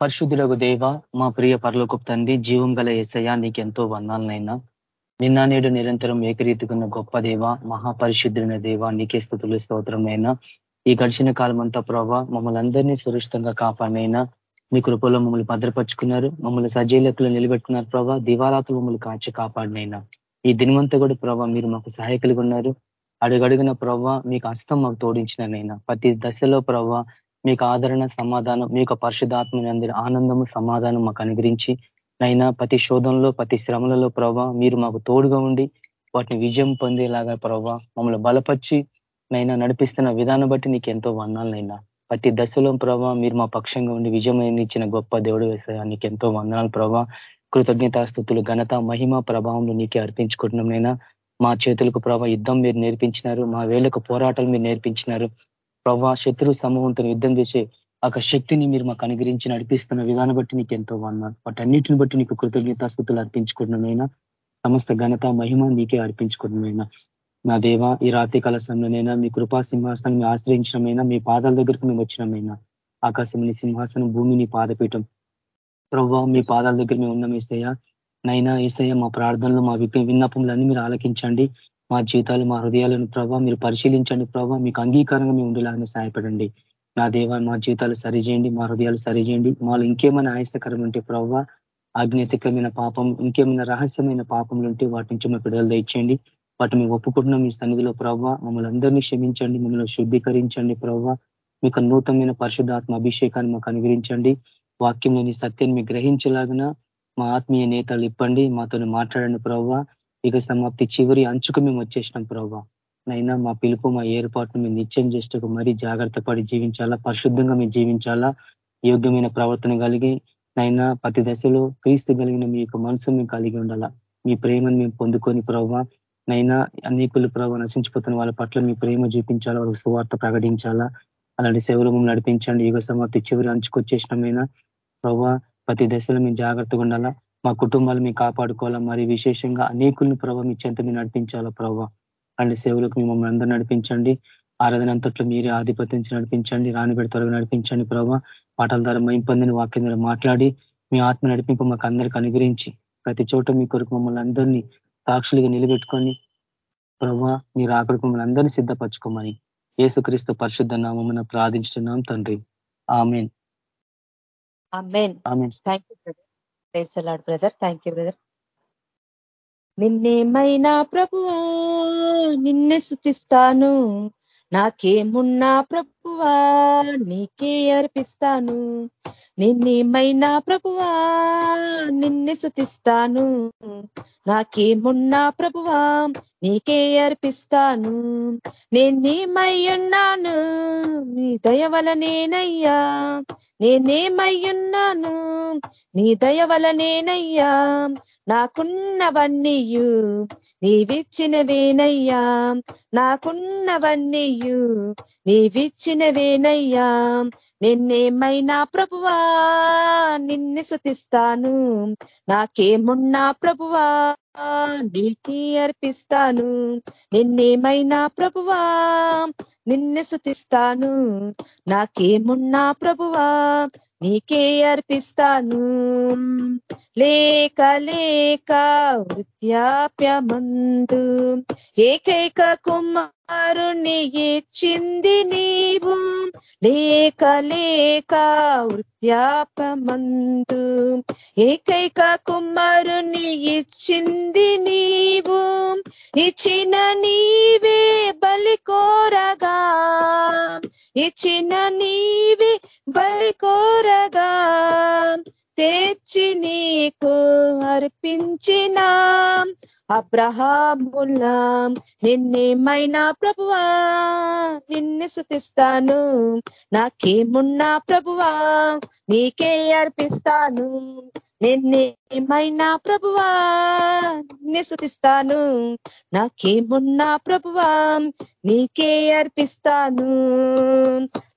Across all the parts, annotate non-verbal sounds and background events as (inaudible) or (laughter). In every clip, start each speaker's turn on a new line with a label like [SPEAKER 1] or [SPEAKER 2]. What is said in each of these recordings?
[SPEAKER 1] పరిశుద్ధులకు దేవ మా ప్రియ పరలోకపు తండ్రి జీవం గల ఏసయ్య నీకెంతో వందాలనైనా నిన్న నేడు నిరంతరం ఏకరీతికున్న గొప్ప దేవ మహాపరిశుద్ధులైన దేవ నీకే స్థుతులు స్తోత్రమైనా ఈ గడిచిన కాలం అంతా ప్రభావ మమ్మల్ని అందరినీ సురక్షితంగా కాపాడినైనా మీ కృపలో మమ్మల్ని భద్రపరుచుకున్నారు మమ్మల్ని సజీలకులు నిలబెట్టుకున్నారు ప్రభావ దివారాతులు మమ్మల్ని కాచి కాపాడినైనా ఈ దినమంతా కూడా ప్రభావ మీరు మాకు సహాయకులుగా ఉన్నారు. అడుగడుగున ప్రభావ మీకు హస్తం మాకు తోడించినైనా ప్రతి దశలో ప్రభావ మీకు ఆదరణ సమాధానం మీ యొక్క పరిశుధాత్మని అందరి ఆనందము సమాధానం మాకు అనుగ్రహించి నైనా ప్రతి శోధంలో ప్రతి శ్రమలలో ప్రభావ మీరు మాకు తోడుగా ఉండి వాటిని విజయం పొందేలాగా ప్రభావ మమ్మల్ని బలపరిచి నైనా నడిపిస్తున్న విధానం బట్టి నీకు ఎంతో వందాలనైనా ప్రతి దశలో ప్రభావ మీరు మా పక్షంగా ఉండి విజయం ఇచ్చిన గొప్ప దేవుడు వేస్తాయా నీకు ఎంతో వందనాలు ప్రభావ కృతజ్ఞతాస్థుతులు ఘనత మహిమ ప్రభావంలో నీకే అర్పించుకుంటున్నాం మా చేతులకు ప్రభావ యుద్ధం మీరు నేర్పించినారు మా వేళ్ళకు పోరాటాలు మీరు నేర్పించినారు. ప్రభా శత్రు సమూహంతో యుద్ధం చేసే ఒక శక్తిని మీరు మాకు అనుగ్రహించి నడిపిస్తున్న విధానం బట్టి నీకు ఎంతో వన్నారు వాటన్నిటిని బట్టి నీకు కృతజ్ఞతాస్థుతులు అర్పించుకున్నమైనా సమస్త ఘనత మహిమ నీకే అర్పించుకున్నమైనా నా దేవ ఈ రాత్రి కాల సమయంలోనైనా మీ కృపా సింహాసనాన్ని ఆశ్రయించడమైనా మీ పాదాల దగ్గరకు మేము వచ్చినమైనా ఆకాశంని సింహాసనం భూమిని పాదపీఠం. ప్రవ్వా మీ పాదాల దగ్గర మేము ఉన్నాం ఏసయ్య. నైనా ఏసయ్య మా ప్రార్థనలు మా విన్నపములన్నీ మీరు ఆలకించండి. మా జీవితాలు మా హృదయాలను ప్రభావ మీరు పరిశీలించండి ప్రభావ మీకు అంగీకారంగా మేము ఉండేలాగానే సహాయపడండి. నా దేవ మా జీవితాలు సరిచేయండి మా హృదయాలు సరిచేయండి. మాలో ఇంకేమైనా ఆయాసకరం ఉంటే ప్రభావ ఆజ్ఞాతికమైన పాపం ఇంకేమైనా రహస్యమైన పాపములు ఉంటే వాటి నుంచి మా విడుదల దయచేయండి. వాటి మేము ఒప్పుకుంటున్నాం మీ సన్నిధిలో ప్రభావ మమ్మల్ని అందరినీ క్షమించండి మమ్మల్ని శుద్ధీకరించండి ప్రభావ మీకు నూతనమైన పరిశుద్ధాత్మ అభిషేకాన్ని మాకు అనుగ్రహించండి. వాక్యంలోని సత్యాన్ని మీకు గ్రహించేలాగిన మా ఆత్మీయ నేతలు ఇప్పండి మాతో మాట్లాడండి ప్రభావ ఇక సమాప్తి చివరి అంచుకు మేము వచ్చేసినాం ప్రభావ నైనా మా పిలుపు మా ఏర్పాటును మేము నిత్యం చేస్తూ మరీ జాగ్రత్త పడి జీవించాలా పరిశుద్ధంగా మేము జీవించాలా యోగ్యమైన ప్రవర్తన కలిగి నైనా ప్రతి దశలో క్రీస్తు కలిగిన మీ యొక్క మనసు మేము కలిగి ఉండాలా. మీ ప్రేమను మేము పొందుకొని ప్రభావ నైనా అనేకులు ప్రభావ నశించిపోతున్న వాళ్ళ పట్ల మీ ప్రేమ చూపించాలా వాళ్ళకి సువార్త ప్రకటించాలా. అలాంటి సేవలు మేము నడిపించండి. యుగ సమాప్తి చివరి అంచుకొచ్చేసినమైనా ప్రభావ ప్రతి దశలో మేము జాగ్రత్తగా ఉండాలా. మా కుటుంబాలు మేము కాపాడుకోవాలా. మరి విశేషంగా అనేకులను ప్రభావ మీ చెంత మీరు నడిపించాలా ప్రభావ అలాంటి సేవలకు మిమ్మల్ని అందరూ నడిపించండి. ఆరాధన అంతట్లో మీరే ఆధిపత్యం నడిపించండి. రాని త్వరగా నడిపించండి ప్రభావ పాటల ద్వారా మైం పొందిన వాక్యం ద్వారా మాట్లాడి మీ ఆత్మ నడిపింపు మాకు అందరికి అనుగ్రహించి ప్రతి చోట మీ కొరకు మమ్మల్ని అందరినీ సాక్షులుగా నిలబెట్టుకొని ప్రభావ మీరు ఆకడికి మమ్మల్ని అందరినీ సిద్ధపరచుకోమని ఏసుక్రీస్తు పరిశుద్ధ నామమున ప్రార్థించుతున్నాం తండ్రి. Amen.
[SPEAKER 2] Amen. Thank you praise the Lord brother. Thank you brother నిన్నేమైనా ప్రభు నిన్నే శుతిస్తాను నాకేమున్నా ప్రభు ప్రభువా నీకే అర్పిస్తాను. నిన్నేమైనా ప్రభువా నిన్నే శుతిస్తాను నాకేమున్నా ప్రభువా నీకే అర్పిస్తాను. నేనేమై ఉన్నాను నీ దయవల నేనయ్యా నేనేమయ్యున్నాను నీ దయవల నేనయ్యా నాకున్నవన్నీయు నీవిచ్చినవేనయ్యా. నాకున్నవన్నీయు నీవిచ్చినవేనయ్యా నిన్నేమైనా ప్రభువా? నిన్ను శుతిస్తాను. నాకేమున్నా ప్రభువా? నీకి అర్పిస్తాను. నిన్నేమైనా ప్రభువా? నిన్ను శుతిస్తాను. నాకేమున్నా ప్రభువా? నీకే అర్పిస్తాను. లేక లేక వృద్ధాప్యమందు ఏకైక కుమారుని ఇచ్చింది నీవు. లేక లేక వృత్యాపమందు ఏకైక కుమారుని ఇచ్చింది నీవు. ఇచ్చిన నీవే బలి కోరగా. ఇచ్చిన నీవే బలి కోరగా. తెచ్చి నీకు అర్పించిన. అబ్రహాముల్లా నిన్నేమైనా ప్రభువా? నిన్ను శుతిస్తాను నాకేమున్నా ప్రభువా? నీకే అర్పిస్తాను. నిన్నేమైనా ప్రభువా? నిన్నే శుతిస్తాను నాకేమున్నా ప్రభువా? నీకే అర్పిస్తాను.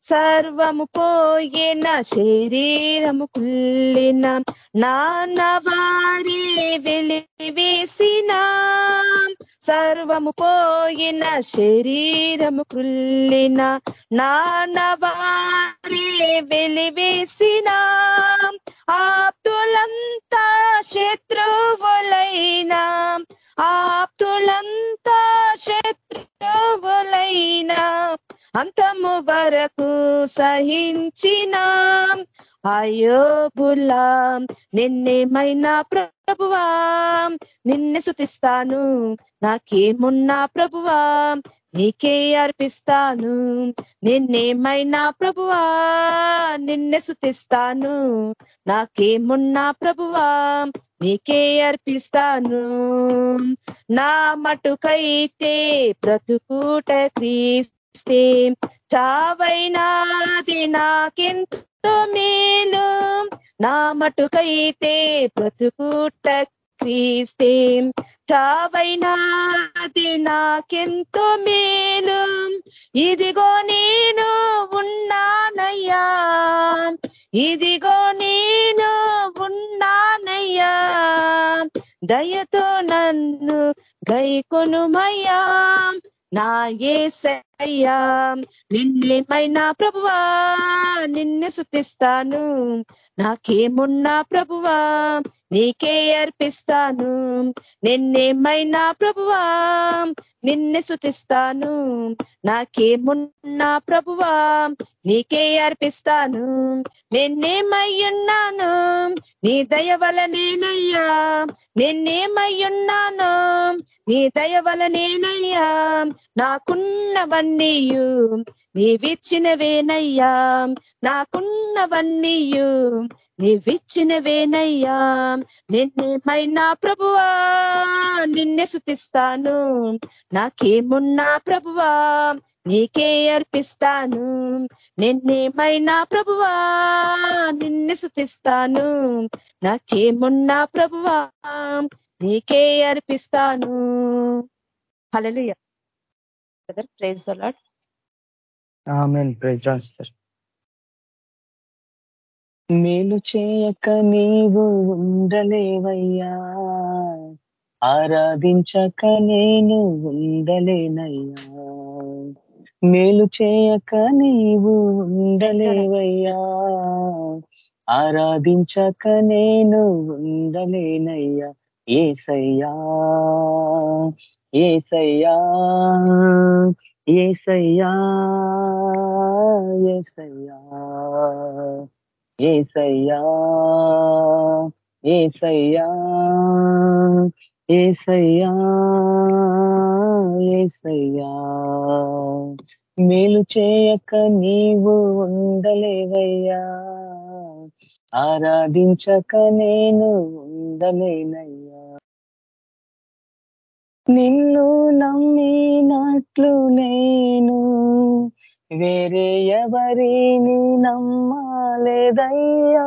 [SPEAKER 2] సర్వము పోయిన శరీరము కుల్లిన నాన్న వారి వెలివేసిన. సర్వము పోయిన శరీరము కృల్లిన నాన్న వారి వెలివేసిన. ఆప్తులంతా శత్రువులైన. ఆప్తులంతా శత్రువులైన. సహించిన. అయోబులా నిన్నేమైనా ప్రభువా? నిన్నే సుతిస్తాను నాకేమున్నా ప్రభువా? నీకే అర్పిస్తాను నిన్నేమైనా ప్రభువా? నిన్నే సుతిస్తాను నాకేమున్నా ప్రభువా? నీకే అర్పిస్తాను. నా మటుకైతే బ్రతుకూట క్రీస్తే చావైనాది నాకెంతో మేలు. నా మటుకైతే బ్రతుకుట క్రీస్తే. చావైనాది నాకెంతో మేలు. ఇదిగో నేను ఉన్నానయ్యా. ఇదిగో నేను ఉన్నానయ్యా. దయతో నన్ను గైకొనుమయ్యా. నా ఏసయ్యా నిన్నేమైనా ప్రభువా నిన్ను సుతిస్తాను నాకేమున్నా ప్రభువా నీకే అర్పిస్తాను. నిన్నేమైనా ప్రభువా? నిన్ను సుతిస్తాను నాకేమున్నా ప్రభువా? నీకే అర్పిస్తాను. నిన్నేమయ్యున్నాను? నీ దయ వలనేనయ్యా నిన్నేమయ్యున్నాను? నీ దయ వలనేనయ్యా నాకున్నవన్నీయు నీవిచ్చినవేనయ్యా. నాకున్నవన్నీయు నీవిచ్చినవేనయ్యా నిన్నేమైనా ప్రభువా నిన్నే సుతిస్తాను నాకేమున్నా ప్రభువా నీకే అర్పిస్తాను. నిన్నేమైనా ప్రభువా నిన్నే సుతిస్తాను నాకేమున్నా ప్రభువా నీకే అర్పిస్తాను. Hallelujah praise the Lord
[SPEAKER 1] praise sir మేలు చేయక నీవు ఉండలేవయ్యా. ఆరాధించక నేను ఉండలేనయ్యా. మేలు చేయక నీవు ఉండలేవయ్యా. ఆరాధించక నేను ఉండలేనయ్యా. ఏసయ్యా ఏసయ్యా ఏసయ్యా ఏసయ్యా. ఏసయ్యా ఏసయ్యా ఏసయ్యా ఏసయ్యా. మేలు చేయక నీవు ఉండలేవయ్యా. ఆరాధించక నేను ఉండలేనయ్యా. నిన్ను నమ్మినట్లు నేను వేరే ఎవరిని నమ్మాలేదయ్యా.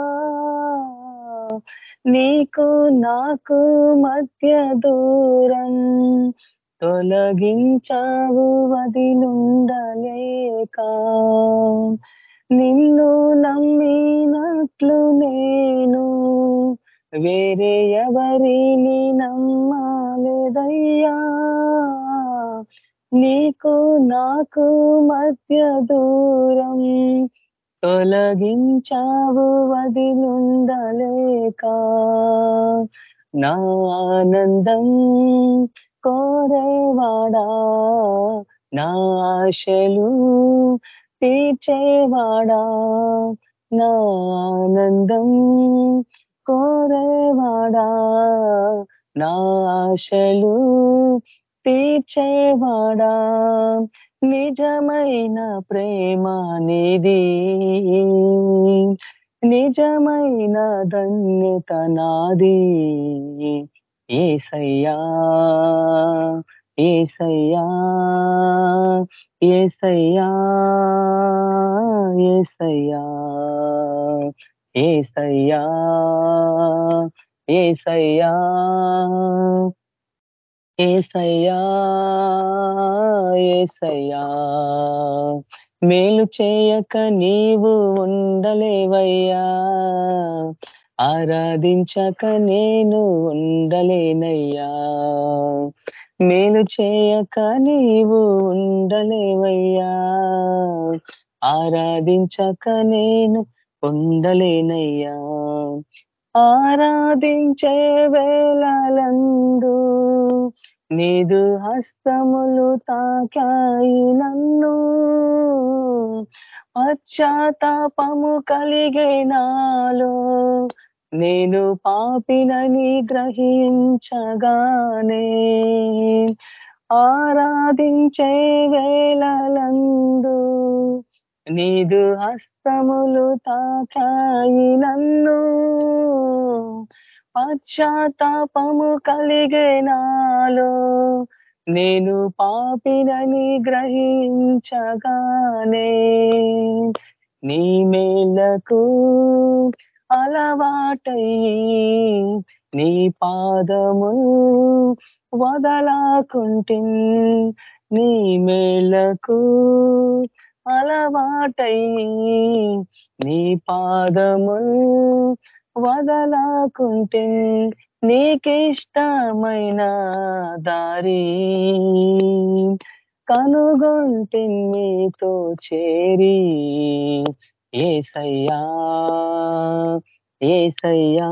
[SPEAKER 1] నీకు నాకు మధ్య దూరం తొలగించావు వదిలుండలేక నిన్ను నమ్మినట్లు నేను వేరే ఎవరిని నమ్మాలేదయ్యా. నీకు నాకు మధ్య దూరం తొలగించావు వదిలుండలేక. నా ఆనందం కోరేవాడా? నా ఆశలు తీర్చేవాడా? నా ఆనందం కోరేవాడా? నా ఆశలు తీర్చేవాడా నిజమైన ప్రేమ నిధి. నిజమైన ధన్యత నాది. ఏసయ్యా ఏసయ్యా ఏసయ్యా ఏసయ్యా ఏసయ్యా ఏసయ్యా. ఏసయ్యా ఏసయ్యా మేలు చేయక నీవు ఉండలేవయ్యా ఆరాధించక నేను ఉండలేనయ్యా మేలు చేయక నీవు ఉండలేవయ్యా ఆరాధించక నేను ఉండలేనయ్యా ఆరాధించే వేళలందు నీదు హస్తములు తాకాయి నన్ను. పశ్చాత్తాపము కలిగే నాలో నేను పాపినని గ్రహించగానే ఆరాధించే వేళలందు నీదు హస్తములు తాకాయి నన్ను. పశ్చాత్తాపము కలిగే నాలో నేను పాపినని గ్రహించగానే నీ మేలకు అలవాటయ్యి నీ పాదము వదలాకుంటి. నీ మేలకు అలవాటై నీ పాదము వదలాకుంటే నీకిష్టమైన దారి కనుగొంటే మీతో చేరి ఏసయ్యా ఏసయ్యా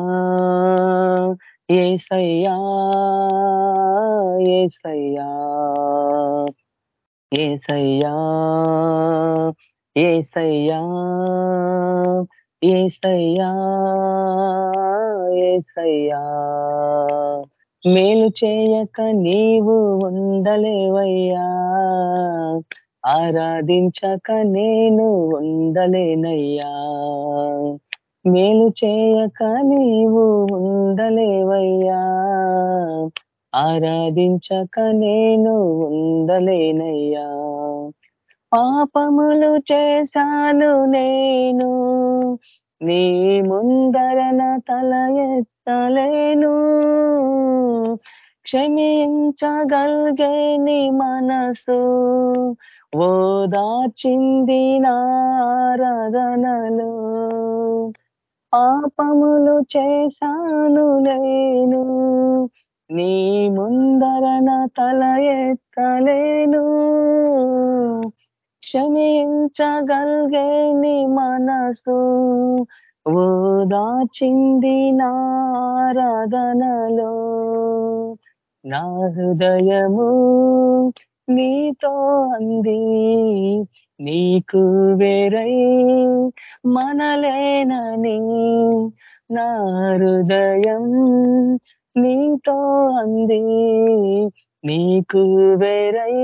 [SPEAKER 1] ఏసయ్యా ఏసయ్యా. ఏసయ్యా ఏసయ్యా ఏసయ్యా ఏసయ్యా. మేలు చేయక నీవు ఉండలేవయ్యా. ఆరాధించక నేను ఉండలేనయ్యా. మేలు చేయక నీవు ఉండలేవయ్యా. ఆరాధించక నేను ఉండలేనయ్యా. పాపములు చేశాను నేను. నీ ముందరన తల ఎత్తలేను. క్షమించగలిగే నీ మనసు ఓదాచింది నారదనలు పాపములు చేశాను నేను. నీ ముందరన తల ఎత్తలేను. క్షమించగలిగే నీ మనసు ఓదాచింది నారాధనలో నా హృదయము నీతో అంది నీకు వేరై మనలేనని. నా హృదయం నీతో అంది నీకు వేరై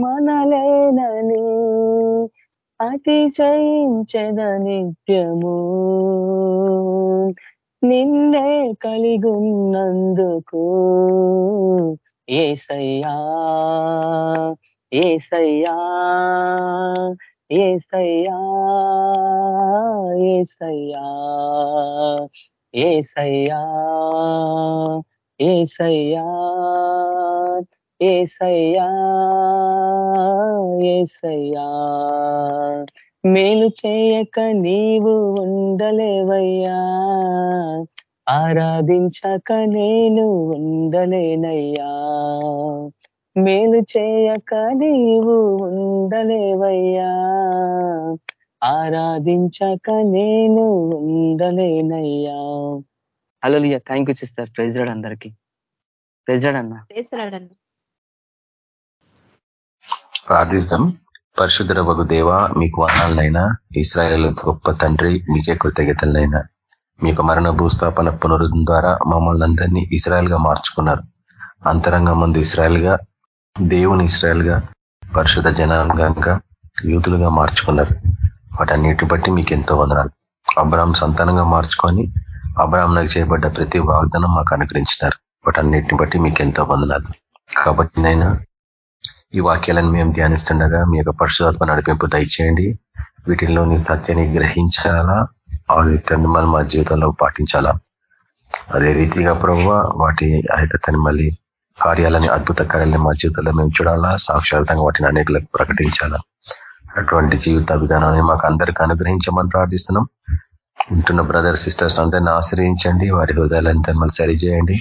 [SPEAKER 1] మనలేనని అతిశయించద నిత్యము. నిన్నే కలిగున్నందుకు ఏసయ్యా ఏసయ్యా ఏసయ్యా ఏసయ్యా. ఏసయ్యా ఏసయ్యా ఏసయ్యా ఏసయ్యా. మేలు చేయక నీవు ఉండలేవయ్యా. ఆరాధించక నేను ఉండలేనయ్యా. మేలు చేయక నీవు ఉండలేవయ్యా. ఆరాధించక నేను ఉండలేనయ్యా. Hello thank you sister praise Lord అందరికి. ప్రైజ్ రాడ్ అన్న.
[SPEAKER 3] ప్రార్థిస్తాం. పరిశుద్ధ వగు దేవ మీకు వనాలనైనా ఇస్రాయల్ గొప్ప తండ్రి మీకే కృతజ్ఞతలనైనా మీకు మరణ భూస్థాపన పునరుద్ధం ద్వారా మమ్మల్ని అందరినీ ఇస్రాయల్గా మార్చుకున్నారు. అంతరంగం ముందు ఇస్రాయల్గా దేవుని ఇస్రాయల్గా పరిశుద్ధ జనాంగంగా యూతులుగా మార్చుకున్నారు. వాటన్నిటిని బట్టి మీకు ఎంతో వందనాలు. అబ్రాహం సంతానంగా మార్చుకొని అబ్రాహం నాకు చేయబడ్డ ప్రతి వాగ్దానం మాకు అనుగ్రహించినారు. వాటన్నిటిని బట్టి మీకు ఎంతో వందనాలు. కాబట్టి నైనా ఈ వాక్యాలను మేము ధ్యానిస్తుండగా మీ యొక్క పరిశుధాత్మ నడిపింపు దయచేయండి. వీటిల్లోని సత్యాన్ని గ్రహించాలా? ఆ రీతిని మనం మా జీవితంలో పాటించాలా? అదే రీతిగా ప్రభు వాటి ఆ యొక్క మళ్ళీ కార్యాలని అద్భుత కార్యాలని మా జీవితంలో మేము చూడాలా? సాక్షాత్తంగా వాటిని అనేకలకు ప్రకటించాలా? అటువంటి జీవిత విధానాన్ని మాకు అందరికీ అనుగ్రహించమని ప్రార్థిస్తున్నాం. ఉంటున్న బ్రదర్ సిస్టర్స్ అందరిని ఆశ్రయించండి. వారి హృదయాలంతా మళ్ళీ సరిచేయండి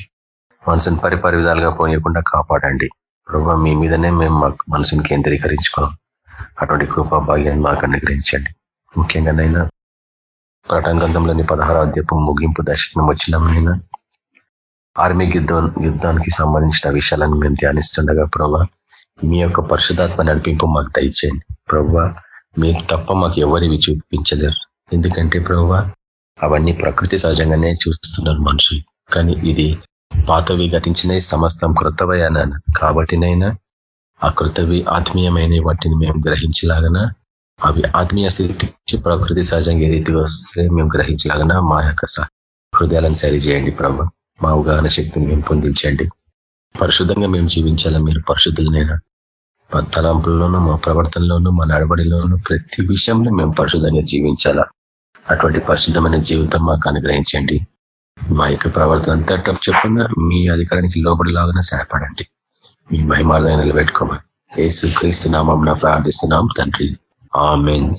[SPEAKER 3] మనసుని పరిపరి విధాలుగా పోనీయకుండా కాపాడండి. ప్రభావ మీ మీదనే మేము మాకు మనసుని కేంద్రీకరించుకున్నాం. అటువంటి కృపా భాగ్యాన్ని మాకు అనుగ్రహించండి. ముఖ్యంగా నైనా ప్రకటన గ్రంథంలోని పదహారో అధ్యపు ముగింపు దశకం వచ్చినాం నేను ఆర్మీ యుద్ధం యుద్ధానికి సంబంధించిన విషయాలను మేము ధ్యానిస్తుండగా ప్రభా మీ యొక్క పరిశుధాత్మ నడిపింపు మాకు దయచేయండి. ప్రవ్వ మీరు తప్ప మాకు ఎవరివి చూపించలేరు. ఎందుకంటే ప్రవ్వ అవన్నీ ప్రకృతి సహజంగానే చూస్తున్నారు మనుషులు. కానీ ఇది పాతవి గతించినవి సమస్తం కృతవై కాబట్టినైనా ఆ కృతవి ఆత్మీయమైన వాటిని మేము గ్రహించలాగన? అవి ఆత్మీయ స్థితి ప్రకృతి సహజంగా ఏ రీతిగా వస్తే మేము గ్రహించలాగన? మా యొక్క హృదయాలను సరి చేయండి ప్రభు మా అవగాహన శక్తిని మేము పొందించండి. పరిశుద్ధంగా మేము జీవించాలా? మీరు పరిశుద్ధులనైనా? తలంపుల్లోనూ మా ప్రవర్తనలోనూ మా నడబడిలోనూ ప్రతి విషయంలో మేము పరిశుద్ధంగా జీవించాలా? అటువంటి పరిశుద్ధమైన జీవితం మాకు అనుగ్రహించండి. మా యొక్క ప్రవర్తన అంతటా చెప్పిన మీ అధికారానికి లోబడిలాగానే సహాయపడండి. మీ మహిమార్థంగా నిలబెట్టుకోమని ఏసు క్రీస్తు నామం ప్రార్థిస్తున్నాం తండ్రి. ఆమెన్.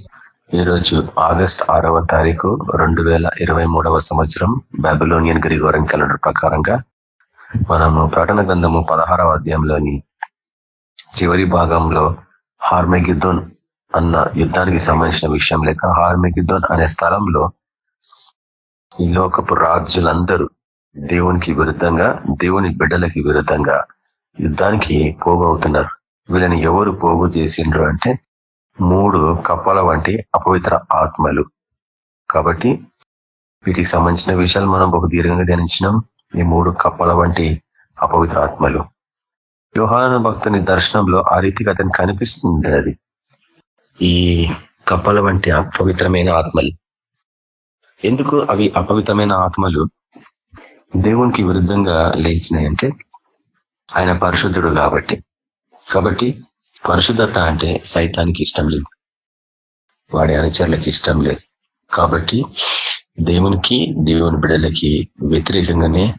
[SPEAKER 3] ఈరోజు ఆగస్ట్ ఆరవ తారీఖు రెండు వేల ఇరవై మూడవ సంవత్సరం బాబిలోనియన్ గ్రిగోరన్ క్యాలెండర్ ప్రకారంగా మనము ప్రకటన గ్రంథము పదహారవ అధ్యాయంలోని చివరి భాగంలో హార్మెగిద్దోన్ అన్న యుద్ధానికి సంబంధించిన విషయం లేక హార్మెగిద్దోన్ అనే స్థలంలో ఈ లోకపు రాజులందరూ దేవునికి విరుద్ధంగా దేవుని బిడ్డలకి విరుద్ధంగా యుద్ధానికి పోగవుతున్నారు. వీళ్ళని ఎవరు పోగు చేసిండ్రు అంటే మూడు కప్పల వంటి అపవిత్ర ఆత్మలు. కాబట్టి వీటికి సంబంధించిన విషయాలు మనం బహు దీర్ఘంగా ధ్యానించినాం. ఈ మూడు కప్పల వంటి అపవిత్ర ఆత్మలు. యోహాన భక్తుని దర్శనంలో ఆ రీతిగా అతనికి కనిపిస్తుంది అది. ఈ కప్పల వంటి అపవిత్రమైన ఆత్మలు. ఎందుకు అవి అపవిత్రమైన ఆత్మలు? దేవునికి విరుద్ధంగా లేచినాయంటే ఆయన పరిశుద్ధుడు కాబట్టి. కాబట్టి పరిశుద్ధత అంటే సైతానికి ఇష్టం లేదు. వాడి అనుచరులకి ఇష్టం లేదు. కాబట్టి దేవునికి దేవుని బిడలకి వ్యతిరేకంగానే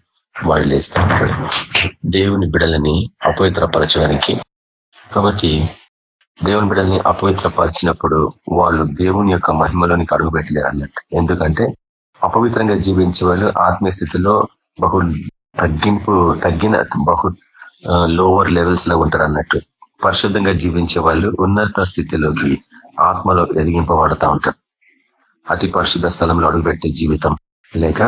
[SPEAKER 3] వాడు లేస్తూ ఉంటాడు దేవుని బిడలని అపవిత్రపరచడానికి. కాబట్టి దేవుని బిడల్ని అపవిత్రపరిచినప్పుడు వాళ్ళు దేవుని యొక్క మహిమలోనికి అడుగు పెట్టలేరు అన్నట్టు. ఎందుకంటే అపవిత్రంగా జీవించే వాళ్ళు ఆత్మీయ స్థితిలో బహు తగ్గింపు తగ్గిన బహు లోవర్ లెవెల్స్లో ఉంటారు అన్నట్టు. పరిశుద్ధంగా జీవించే వాళ్ళు ఉన్నత స్థితిలోకి ఆత్మలో ఎదిగింపబడతా ఉంటారు. అతి పరిశుద్ధ స్థలంలో అడుగుపెట్టే జీవితం. లేక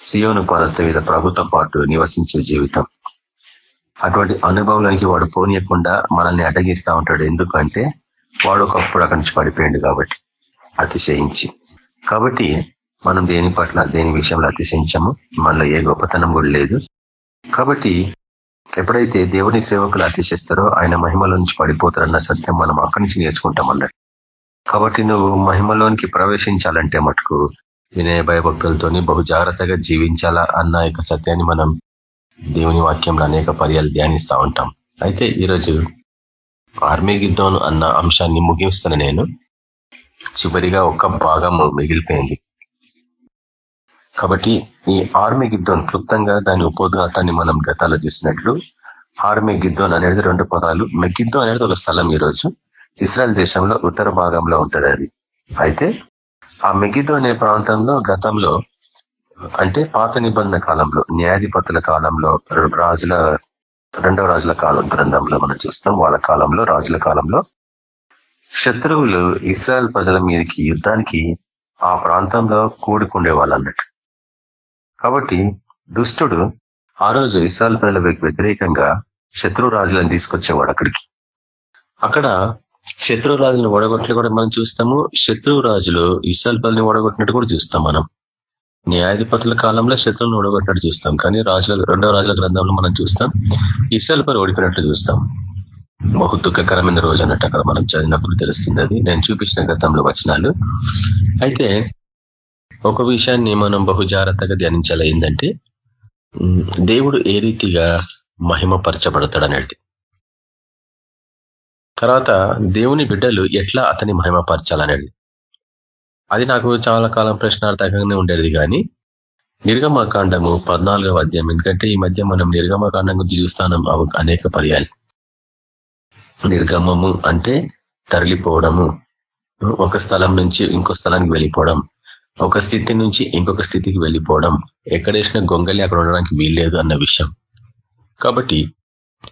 [SPEAKER 3] సియోను పర్వత మీద ప్రభుత్వం పాటు నివసించే జీవితం. అటువంటి అనుభవంలోనికి వాడు పోనీయకుండా మనల్ని అడ్డగిస్తూ ఉంటాడు. ఎందుకంటే వాడు ఒకప్పుడు అక్కడి నుంచి పడిపోయాడు కాబట్టి అతిశయించి. కాబట్టి మనం దేని పట్ల దేని విషయంలో అతిశయించము? మనలో ఏ గొప్పతనం కూడా లేదు. కాబట్టి ఎప్పుడైతే దేవుని సేవకులు అతిశిస్తారో ఆయన మహిమలో నుంచి పడిపోతారన్న సత్యం మనం అక్కడి నుంచి నేర్చుకుంటాం అన్నట్టు. కాబట్టి నువ్వు మహిమలోనికి ప్రవేశించాలంటే మటుకు వినయ భయభక్తులతోని బహు జాగ్రత్తగా జీవించాలా అన్న యొక్క సత్యాన్ని మనం దేవుని వాక్యంలో అనేక పర్యాలు ధ్యానిస్తూ ఉంటాం. అయితే ఈరోజు ఆర్మేగిద్దోన్ అన్న అంశాన్ని ముగిస్తున్న నేను. చివరిగా ఒక భాగము మిగిలిపోయింది. కాబట్టి ఈ ఆర్మీ గిద్దోన్ క్లుప్తంగా దాని ఉపోద్ఘాతాన్ని మనం గతాలో చూసినట్లు ఆర్మీ గిద్దోన్ అనేది రెండు పదాలు. మెగిద్దోన్ అనేది ఒక స్థలం ఈరోజు. ఇస్రాయల్ దేశంలో ఉత్తర భాగంలో ఉంటుంది అది. అయితే ఆ మెగిదో అనే ప్రాంతంలో గతంలో అంటే పాత నిబంధన కాలంలో న్యాయాధిపతుల కాలంలో రాజుల రెండవ రాజుల కాలం గ్రంథంలో మనం చూస్తాం వాళ్ళ కాలంలో రాజుల కాలంలో శత్రువులు ఇస్రాయల్ ప్రజల మీదకి యుద్ధానికి ఆ ప్రాంతంలో కూడుకుండే వాళ్ళు అన్నట్టు కాబట్టి దుష్టుడు ఆ రోజు ఇస్రాయల్ ప్రజల వ్యతిరేకంగా శత్రు రాజులను తీసుకొచ్చేవాడు అక్కడికి. అక్కడ శత్రు రాజులను ఓడగొట్లు కూడా మనం చూస్తాము. శత్రువు రాజులు ఓడగొట్టినట్టు కూడా చూస్తాం మనం. న్యాయాధిపతుల కాలంలో శత్రువులను ఓడగొట్టినట్టు చూస్తాం. కానీ రాజుల రెండవ రాజుల గ్రంథంలో మనం చూస్తాం ఇసల్పల్ ఓడిపోయినట్లు చూస్తాం. బహు దుఃఖకరమైన రోజు అన్నట్టు అక్కడ మనం చదివినప్పుడు తెలుస్తుంది అది. నేను చూపించిన గతంలో వచనాలు. అయితే ఒక విషయాన్ని మనం బహు జాగ్రత్తగా ధ్యానించాలి. ఏంటంటే దేవుడు ఏ రీతిగా మహిమపరచబడతాడు అనేది తర్వాత దేవుని బిడ్డలు ఎట్లా అతని మహిమపరచాలనేది. అది నాకు చాలా కాలం ప్రశ్నార్థకంగానే ఉండేది కానీ నిర్గమకాండము పద్నాలుగవ అధ్యాయం. ఎందుకంటే ఈ మధ్య మనం నిర్గమకాండం గురించి చూస్తాం అనేక పర్యాలు. నిర్గమము అంటే తరలిపోవడము ఒక స్థలం నుంచి ఇంకో స్థలానికి వెళ్ళిపోవడం ఒక స్థితి నుంచి ఇంకొక స్థితికి వెళ్ళిపోవడం ఎక్కడేసిన గొంగలి అక్కడ ఉండడానికి వీల్లేదు అన్న విషయం. కాబట్టి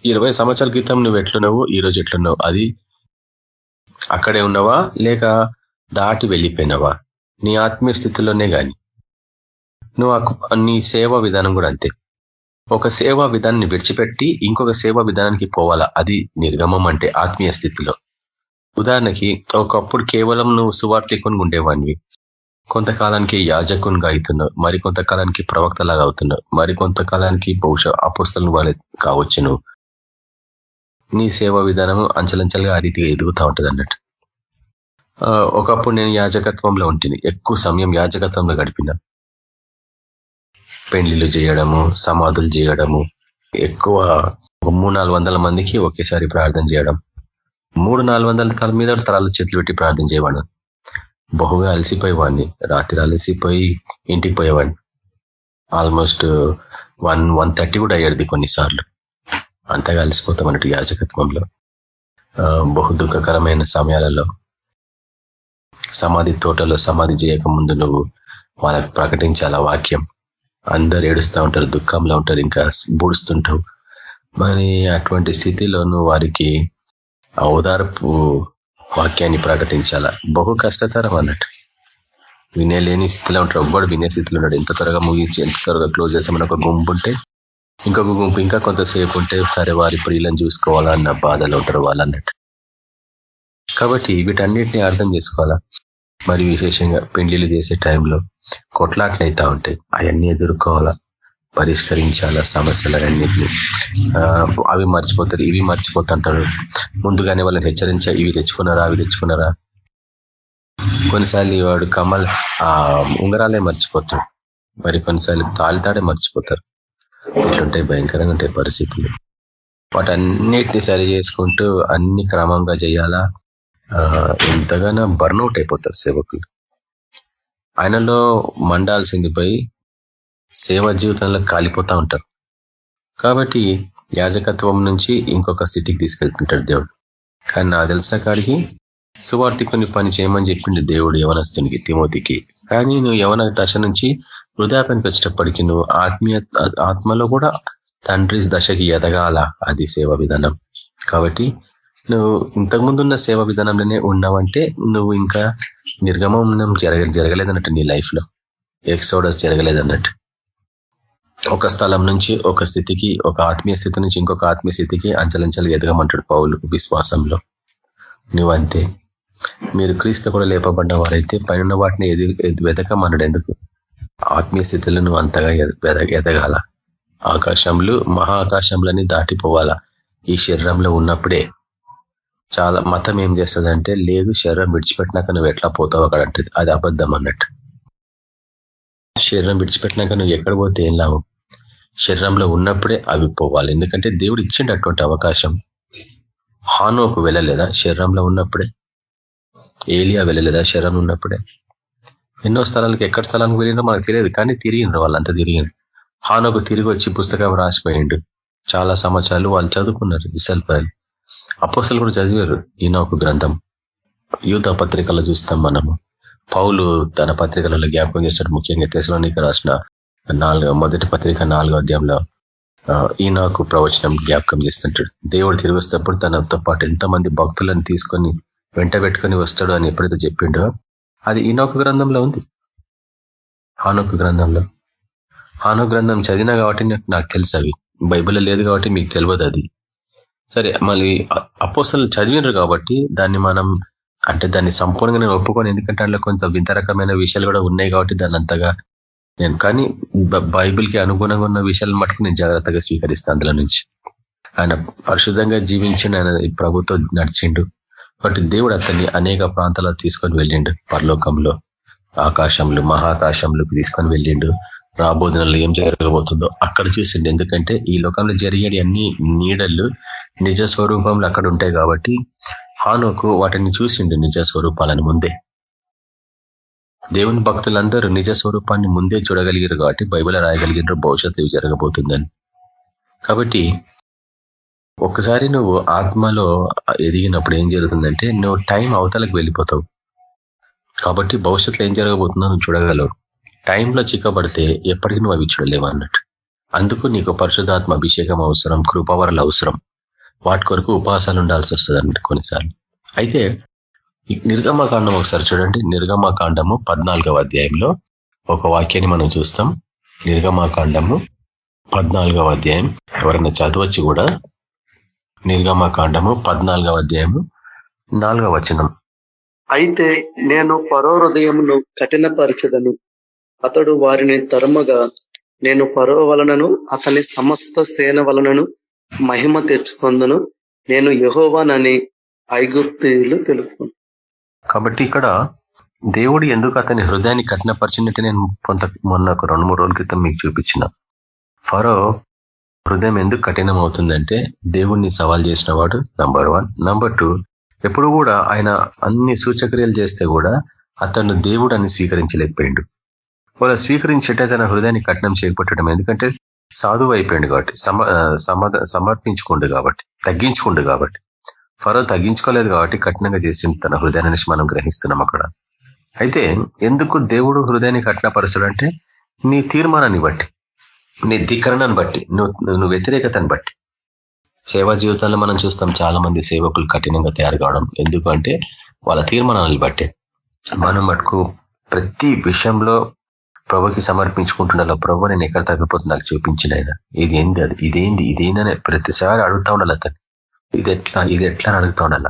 [SPEAKER 3] ఇరవై సంవత్సరాల క్రితం నువ్వు ఎట్లున్నావు ఈ రోజు ఎట్లున్నావు? అది అక్కడే ఉన్నావా? లేక దాటి వెళ్ళిపోయినావా? నీ ఆత్మీయ స్థితిలోనే కానీ నువ్వు నీ సేవా విధానం కూడా అంతే. ఒక సేవా విధానాన్ని విడిచిపెట్టి ఇంకొక సేవా విధానానికి పోవాలా? అది నిర్గమం అంటే ఆత్మీయ స్థితిలో. ఉదాహరణకి ఒకప్పుడు కేవలం నువ్వు సువార్థికుని ఉండేవాడివి. కొంతకాలానికి యాజకునిగా అవుతున్నావు. మరి కొంతకాలానికి ప్రవక్తలాగా అవుతున్నావు. మరి కొంతకాలానికి బహుశా అపుస్తలు వాళ్ళే కావచ్చు నువ్వు. నీ సేవా విధానము అంచలంచలుగా ఆ రీతిగా ఎదుగుతూ ఉంటుంది అన్నట్టు. ఒకప్పుడు నేను యాజకత్వంలో ఉంటుంది ఎక్కువ సమయం యాజకత్వంలో గడిపిన. పెళ్ళిళ్ళు చేయడము సమాధులు చేయడము ఎక్కువ మూడు నాలుగు వందల మందికి ఒకేసారి ప్రార్థన చేయడం. మూడు నాలుగు వందల తల మీద తరాలు చేతులు పెట్టి ప్రార్థన చేయవాడు బహుగా అలసిపోయేవాడిని. రాత్రి అలసిపోయి ఇంటికి పోయేవాడిని. ఆల్మోస్ట్ వన్ వన్ థర్టీ కూడా అయ్యేది కొన్నిసార్లు. అంతగా అలసిపోతాం అన్నట్టు యాజకత్వంలో. బహు దుఃఖకరమైన సమయాలలో సమాధి తోటలో సమాధి చేయక ముందు నువ్వు వాళ్ళకి ప్రకటించాల వాక్యం? అందరు ఏడుస్తూ ఉంటారు దుఃఖంలో ఉంటారు ఇంకా బూడుస్తుంటావు మరి అటువంటి స్థితిలో నువ్వు వారికి ఓదార్పు వాక్యాన్ని ప్రకటించాలా? బహు కష్టతరం అన్నట్టు. వినేలేని స్థితిలో ఉంటారు. ఒవ్వడు వినే స్థితిలో ఉన్నాడు. ఎంత త్వరగా ముగించి ఎంత త్వరగా క్లోజ్ చేసామని ఒక గుంపు ఉంటే ఇంకొక గుంపు ఇంకా కొంతసేపు ఉంటే సరే వారి ప్రియులను చూసుకోవాలన్న బాధలు ఉంటారు వాళ్ళన్నట్టు. కాబట్టి వీటన్నిటిని అర్థం చేసుకోవాలా? మరి విశేషంగా పెళ్ళిళ్ళు చేసే టైంలో కొట్లాట్లు అవుతా ఉంటాయి అవన్నీ ఎదుర్కోవాలా? పరిష్కరించాలా సమస్యలన్నింటినీ? అవి మర్చిపోతారు ఇవి మర్చిపోతుంటారు. ముందుగానే వాళ్ళని హెచ్చరించా ఇవి తెచ్చుకున్నారా అవి తెచ్చుకున్నారా? కొన్నిసార్లు వాడు కమల్ ఆ ఉంగరాలే మర్చిపోతాడు. మరి కొన్నిసార్లు తాళితాడే మర్చిపోతారు. ఇట్లుంటాయి భయంకరంగా ఉంటాయి పరిస్థితులు. వాటన్నిటిని సరి చేసుకుంటూ అన్ని క్రమంగా చేయాలా? ఎంతగానో బర్న్అవుట్ అయిపోతారు సేవకులు. ఆయనలో మండాల్సింది పోయి సేవ జీవితంలో కాలిపోతా ఉంటారు. కాబట్టి యాజకత్వం నుంచి ఇంకొక స్థితికి తీసుకెళ్తుంటాడు దేవుడు. కానీ నాకు తెలిసిన కాడికి సువార్థికుని పని చేయమని చెప్పిండు దేవుడు యవనస్తునికి తిమోతికి. కానీ నువ్వు యవన దశ నుంచి వృధాపనికి వచ్చేటప్పటికి నువ్వు ఆత్మీయ ఆత్మలో కూడా తండ్రి దశకి ఎదగాల అది సేవ విధానం. కాబట్టి నువ్వు ఇంతకుముందున్న సేవ విధానంలోనే ఉన్నావంటే నువ్వు ఇంకా నిర్గమనం జరగ జరగలేదన్నట్టు నీ లైఫ్లో. ఎక్సోడస్ జరగలేదన్నట్టు. ఒక స్థలం నుంచి ఒక స్థితికి ఒక ఆత్మీయ స్థితి నుంచి ఇంకొక ఆత్మీయ స్థితికి అంచలంచలు ఎదగమంటాడు పౌలు విశ్వాసంలో. నువ్వంతే. మీరు క్రీస్తు కూడా లేపబడ్డ వారైతే పైన వాటిని ఎదు వెతకమన్నాడు ఎందుకు? ఆత్మీయ స్థితిలో నువ్వు అంతగా ఎదగాల. ఆకాశంలో మహా ఆకాశంలని దాటిపోవాలా. ఈ శరీరంలో ఉన్నప్పుడే చాలా మతం ఏం చేస్తుందంటే లేదు శరీరం విడిచిపెట్టినాక నువ్వు ఎట్లా పోతావు అక్కడ అంటే అది అబద్ధం అన్నట్టు. శరీరం విడిచిపెట్టినాక నువ్వు ఎక్కడ పోతే ఏం లాభం? శరీరంలో ఉన్నప్పుడే అవి పోవాలి. ఎందుకంటే దేవుడు ఇచ్చిండు అటువంటి అవకాశం. హానోకు వెళ్ళలేదా? శరీరంలో ఉన్నప్పుడే. ఏలియా వెళ్ళలేదా? శరీరం ఉన్నప్పుడే. ఎన్నో స్థలాలకు ఎక్కడ స్థలానికి వెళ్ళినో మనకు తెలియదు కానీ తిరిగిండ్రు వాళ్ళంతా తిరిగిండ్రు. హానోకు తిరిగి వచ్చి పుస్తకం రాసిపోయిండు. చాలా సంవత్సరాలు వాళ్ళు చదువుకున్నారు విశల్పాయలు అపోసలు కూడా చదివారు ఈయన ఒక గ్రంథం. యూత పత్రికలో చూస్తాం మనము. పౌలు తన పత్రికలలో జ్ఞాపకం చేస్తాడు. ముఖ్యంగా తెసలోనికి రాసిన నాలుగో మొదటి పత్రిక నాలుగో అధ్యాయంలో ఈనాకు ప్రవచనం జ్ఞాపకం చేస్తుంటాడు. దేవుడు తిరిగి వస్తేప్పుడు తనతో పాటు ఎంతమంది భక్తులను తీసుకొని వెంట పెట్టుకొని వస్తాడు అని ఎప్పుడైతే చెప్పిండో అది ఈనొక గ్రంథంలో ఉంది? హానొక గ్రంథంలో. హానో గ్రంథం చదివినా కాబట్టి నాకు తెలుసు అవి. బైబిల్లో లేదు కాబట్టి మీకు తెలియదు అది. సరే మళ్ళీ అపోసలు చదివినరు కాబట్టి దాన్ని మనం అంటే దాన్ని సంపూర్ణంగా నేను ఒప్పుకొని. ఎందుకంటే అందులో కొంత వింత రకమైన విషయాలు కూడా ఉన్నాయి కాబట్టి దాన్ని అంతగా నేను కానీ బైబిల్కి అనుగుణంగా ఉన్న విషయాలు మటుకు నేను జాగ్రత్తగా స్వీకరిస్తాను అందులో నుంచి. ఆయన పరిశుద్ధంగా జీవించిండు ఆయన ప్రభుత్వం నడిచిండు. కాబట్టి దేవుడు అతన్ని అనేక ప్రాంతాలకు తీసుకొని వెళ్ళిండు. పరలోకంలో ఆకాశంలో మహాకాశంలోకి తీసుకొని వెళ్ళిండు. రాబోదినలో ఏం జరగబోతుందో అక్కడ చూసిండు. ఎందుకంటే ఈ లోకంలో జరిగేది అన్ని నీడలు నిజ స్వరూపంలో అక్కడ ఉంటాయి కాబట్టి హానుకు వాటిని చూసిండు నిజ స్వరూపాలను ముందే. దేవుని భక్తులందరూ నిజ స్వరూపాన్ని ముందే చూడగలిగారు కాబట్టి బైబిల్ రాయగలిగినారు భవిష్యత్తు జరగబోతుందని. కాబట్టి ఒక్కసారి నువ్వు ఆత్మలో ఎదిగినప్పుడు ఏం జరుగుతుందంటే నువ్వు టైం అవతలకు వెళ్ళిపోతావు. కాబట్టి భవిష్యత్తులో ఏం జరగబోతుందో నువ్వు చూడగలవు. టైంలో చిక్కబడితే ఎప్పటికీ నువ్వు అవి చూడలేవు అన్నట్టు. అందుకు నీకు పరిశుధాత్మ అభిషేకం అవసరం కృపవరలు అవసరం. వాటి కొరకు ఉపవాసాలు ఉండాల్సి వస్తుంది అన్నట్టు కొన్నిసార్లు. అయితే నిర్గమకాండం ఒకసారి చూడండి. నిర్గమకాండము పద్నాలుగవ అధ్యాయంలో ఒక వాక్యాన్ని మనం చూస్తాం. నిర్గమాకాండము పద్నాలుగవ అధ్యాయం. ఎవరైనా చదవచ్చు కూడా. నిర్గమకాండము పద్నాలుగవ అధ్యాయము నాలుగవ వచనం.
[SPEAKER 4] అయితే నేను పరో హృదయమును కఠినపరచదను. అతడు వారిని తరుమగా నేను పరో వలనను అతని సమస్త సేన వలనను మహిమ తెచ్చుకొందును. నేను యహోవానని ఐగుప్తీయులు తెలుసుకున్నాను
[SPEAKER 3] కాబట్టి ఇక్కడ దేవుడు ఎందుకు అతని హృదయాన్ని కఠినపరిచినట్టు నేను కొంత మొన్న ఒక రెండు మూడు రోజుల క్రితం మీకు చూపించిన. ఫరో హృదయం ఎందుకు కఠినం అవుతుందంటే దేవుణ్ణి సవాల్ చేసిన వాడు నంబర్ వన్. నంబర్ టూ ఎప్పుడు కూడా ఆయన అన్ని సూచక్రియలు చేస్తే కూడా అతను దేవుడు అని స్వీకరించలేకపోయిండు. వాళ్ళ స్వీకరించేట తన హృదయాన్ని కఠినం చేయకపోవటం ఎందుకంటే సాధువు అయిపోయింది కాబట్టి సమ సమర్పించుకోండు కాబట్టి తగ్గించుకోండు కాబట్టి. ఫరో తగ్గించుకోలేదు కాబట్టి కఠినంగా చేసింది తన హృదయాన్ని మనం గ్రహిస్తున్నాం అక్కడ. అయితే ఎందుకు దేవుడు హృదయాన్ని కఠినపరుస్తాడంటే నీ తీర్మానాన్ని బట్టి. నీ ధిక్కరణను బట్టి నువ్వు నువ్వు వ్యతిరేకతను బట్టి. సేవా జీవితాల్లో మనం చూస్తాం చాలా మంది సేవకులు కఠినంగా తయారు కావడం. ఎందుకంటే వాళ్ళ తీర్మానాలను బట్టి. మనం మటుకు ప్రతి విషయంలో ప్రభుకి సమర్పించుకుంటుండాలో ప్రభు నేను ఎక్కడ తగ్గిపోతుంది నాకు చూపించిన ఆయన ఇది ఏంది అది? ఇదేంది? ఇదేందని ప్రతిసారి అడుగుతా ఉండాలి అతను ఇది ఎట్లా? ఇది ఎట్లా అని అడుగుతా ఉండాల.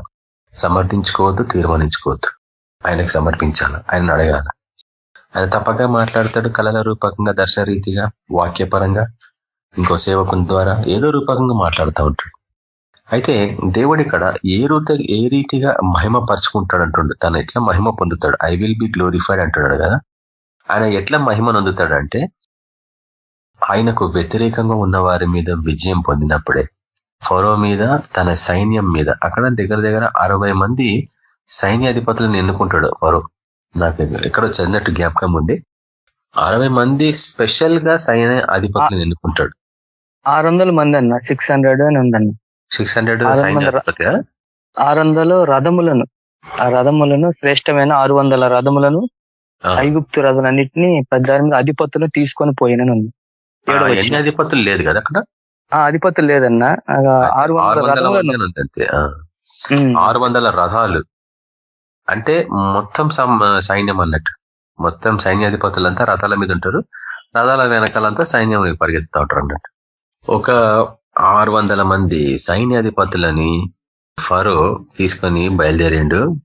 [SPEAKER 3] సమర్థించుకోవద్దు తీర్మానించుకోవద్దు. ఆయనకు సమర్పించాల. ఆయన అడగాల. ఆయన తప్పక మాట్లాడతాడు కళల రూపకంగా దర్శరీతిగా వాక్యపరంగా ఇంకో సేవకుని ద్వారా ఏదో రూపకంగా మాట్లాడుతూ ఉంటాడు. అయితే దేవుడు ఇక్కడ ఏ రూత ఏ రీతిగా మహిమ పరుచుకుంటాడు అంటుండు? తను ఎట్లా మహిమ పొందుతాడు? ఐ విల్ బి గ్లోరిఫైడ్ అంటున్నాడు కదా. ఆయన ఎట్లా మహిమ నొందుతాడంటే ఆయనకు వ్యతిరేకంగా ఉన్న వారి మీద విజయం పొందినప్పుడే ఫరో మీద తన సైన్యం మీద అక్కడ దగ్గర దగ్గర అరవై మంది సైన్యాధిపతులను ఎన్నుకుంటాడు ఫరో. నాకు ఎక్కడో చదివినట్టు జ్ఞాపకం ఉంది. అరవై మంది స్పెషల్గా సైన్య అధిపతులను ఎన్నుకుంటాడు
[SPEAKER 1] ఆరు వందల మంది అన్న సిక్స్ హండ్రెడ్ అని ఉందన్న.
[SPEAKER 3] సిక్స్ హండ్రెడ్
[SPEAKER 1] ఆరు వందలు రథములను. ఆ రథములను శ్రేష్టమైన ఆరు వందల రథములను ఐగుప్తు రథులన్నింటినీ పెద్ద అధిపతులు తీసుకొని పోయినను
[SPEAKER 3] ఎన్ని అధిపతులు లేదు కదా అక్కడ?
[SPEAKER 1] అధిపతులు లేదన్నా. ఆరు
[SPEAKER 3] ఆరు వందల రథాలు. అంటే మొత్తం సైన్యం అన్నట్టు. మొత్తం సైన్యాధిపతులంతా రథాల మీద ఉంటారు. రథాల వెనకాలంతా సైన్యం పరిగెత్తుతూ ఉంటారు అన్నట్టు. ఒక ఆరు వందల మంది సైన్యాధిపతులని ఫరో తీసుకొని బయలుదేరిండు.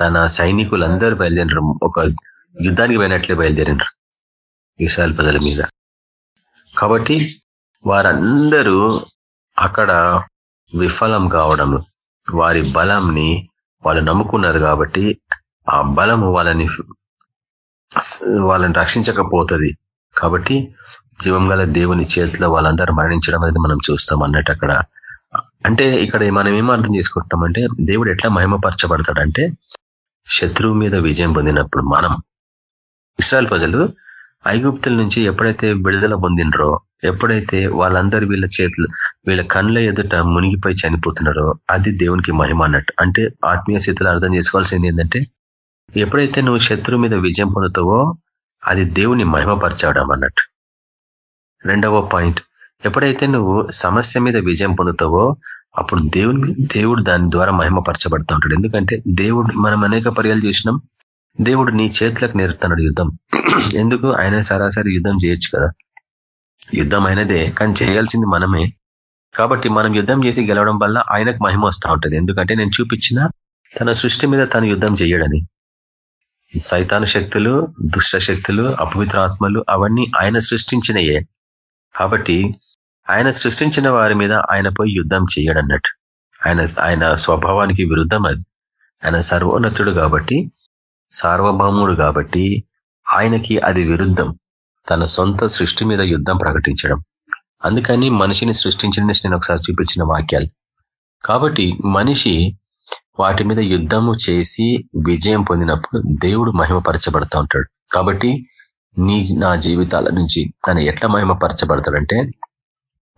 [SPEAKER 3] తన సైనికులందరూ బయలుదేరారు ఒక యుద్ధానికి పోయినట్లే బయలుదేరిండ్రు ఇస్రాయల్ ప్రజల మీద. కాబట్టి వారందరూ అక్కడ విఫలం కావడం వారి బలంని వాళ్ళు నమ్ముకున్నారు కాబట్టి ఆ బలము వాళ్ళని వాళ్ళని రక్షించకపోతుంది. కాబట్టి జీవం గల దేవుని చేతిలో వాళ్ళందరూ మరణించడం అనేది మనం చూస్తాం అన్నట్టు అక్కడ. అంటే ఇక్కడ మనం ఏం అర్థం చేసుకుంటామంటే దేవుడు ఎట్లా మహిమపరచబడతాడంటే శత్రువు మీద విజయం పొందినప్పుడు మనం ఇస్రాయల్ ప్రజలు ఐగుప్తుల నుంచి ఎప్పుడైతే విడుదల పొందినరో ఎప్పుడైతే వాళ్ళందరూ వీళ్ళ చేతులు వీళ్ళ కళ్ళ ఎదుట మునిగిపోయి చనిపోతున్నారో అది దేవునికి మహిమ అన్నట్టు. అంటే ఆత్మీయ స్థితిలో అర్థం చేసుకోవాల్సింది ఏంటంటే ఎప్పుడైతే నువ్వు శత్రువు మీద విజయం పొందుతావో అది దేవుని మహిమపరచడం అన్నట్టు. రెండవ పాయింట్. ఎప్పుడైతే నువ్వు సమస్య మీద విజయం పొందుతావో అప్పుడు దేవుని దేవుడు దాని ద్వారా మహిమపరచబడుతూ ఉంటాడు. ఎందుకంటే దేవుడు మనం అనేక పర్యాలు చేసినాం. దేవుడు నీ చేతులకు నేర్పుతున్నాడు యుద్ధం. (clears throat) ఎందుకు? ఆయన సరాసరి యుద్ధం చేయొచ్చు కదా. యుద్ధం అయినదే కానీ చేయాల్సింది మనమే. కాబట్టి మనం యుద్ధం చేసి గెలవడం వల్ల ఆయనకు మహిమ వస్తూ ఉంటుంది. ఎందుకంటే నేను చూపించిన తన సృష్టి మీద తను యుద్ధం చేయడని. సైతాను శక్తులు దుష్ట శక్తులు అపవిత్ర ఆత్మలు అవన్నీ ఆయన సృష్టించినయే. కాబట్టి ఆయన సృష్టించిన వారి మీద ఆయన పోయి యుద్ధం చేయడన్నట్టు. ఆయన ఆయన స్వభావానికి విరుద్ధం అది. ఆయన సర్వోన్నతుడు కాబట్టి సార్వభౌముడు కాబట్టి ఆయనకి అది విరుద్ధం. తన సొంత సృష్టి మీద యుద్ధం ప్రకటించడం. అందుకని మనిషిని సృష్టించిన నేను ఒకసారి చూపించిన వాక్యాలు. కాబట్టి మనిషి వాటి మీద యుద్ధము చేసి విజయం పొందినప్పుడు దేవుడు మహిమపరచబడతా ఉంటాడు. కాబట్టి నీ నా జీవితాల నుంచి తను ఎట్లా మహిమపరచబడతాడంటే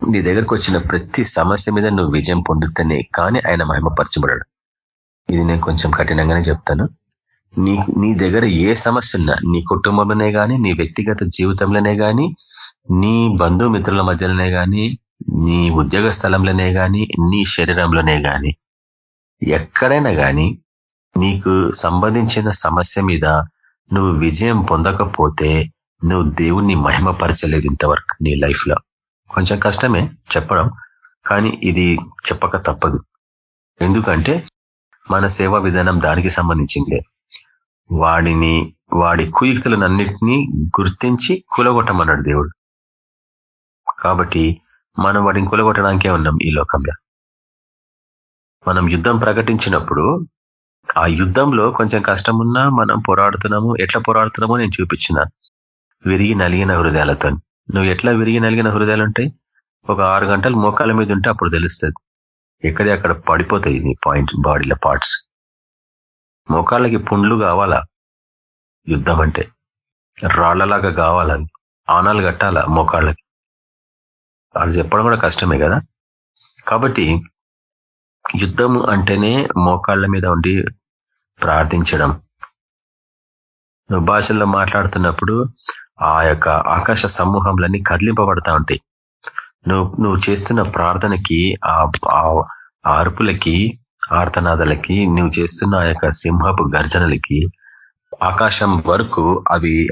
[SPEAKER 3] నీ దగ్గరకు వచ్చిన ప్రతి సమస్య మీద నువ్వు విజయం పొందుతనే కానీ ఆయన మహిమపరచబడాడు. ఇది నేను కొంచెం కఠినంగానే చెప్తాను. నీ నీ దగ్గర ఏ సమస్య ఉన్నా నీ కుటుంబంలోనే కానీ నీ వ్యక్తిగత జీవితంలోనే కానీ నీ బంధుమిత్రుల మధ్యలోనే కానీ నీ ఉద్యోగ స్థలంలోనే కానీ నీ శరీరంలోనే కానీ ఎక్కడైనా కానీ నీకు సంబంధించిన సమస్య మీద నువ్వు విజయం పొందకపోతే నువ్వు దేవుణ్ణి మహిమపరచలేదు ఇంతవరకు నీ లైఫ్లో. కొంచెం కష్టమే చెప్పడం కానీ ఇది చెప్పక తప్పదు. ఎందుకంటే మన సేవా విధానం దానికి సంబంధించిందే. వాడిని వాడి కుయుక్తులనన్నిటినీ గుర్తించి కూలగొట్టమన్నాడు దేవుడు. కాబట్టి మనం వాడిని కూలగొట్టడానికే ఉన్నాం ఈ లోకంలో. మనం యుద్ధం ప్రకటించినప్పుడు ఆ యుద్ధంలో కొంచెం కష్టం ఉన్నా మనం పోరాడుతున్నాము ఎట్లా పోరాడుతున్నామో నేను చూపించిన విరిగి నలిగిన హృదయాలతో. నువ్వు ఎట్లా విరిగి నలిగిన హృదయాలు ఉంటాయి ఒక ఆరు గంటలు మోకాల మీద ఉంటే అప్పుడు తెలుస్తుంది. ఎక్కడే అక్కడ పడిపోతాయి నీ పాయింట్ బాడీల పార్ట్స్. మోకాళ్ళకి పుండ్లు కావాలా? యుద్ధం అంటే రాళ్ళలాగా కావాలని ఆనాలు కట్టాలా మోకాళ్ళకి? అది చెప్పడం కూడా కష్టమే కదా? కాబట్టి యుద్ధము అంటేనే మోకాళ్ళ మీద ఉండి ప్రార్థించడం. నువ్వు భాషల్లో మాట్లాడుతున్నప్పుడు ఆ యొక్క ఆకాశ సమూహంలన్నీ కదిలింపబడతా ఉంటాయి. నువ్వు నువ్వు చేస్తున్న ప్రార్థనకి ఆ అరుపులకి ఆర్తనాదలకి నువ్వు చేస్తున్న ఆ యొక్క సింహపు గర్జనలకి ఆకాశం వరకు అవి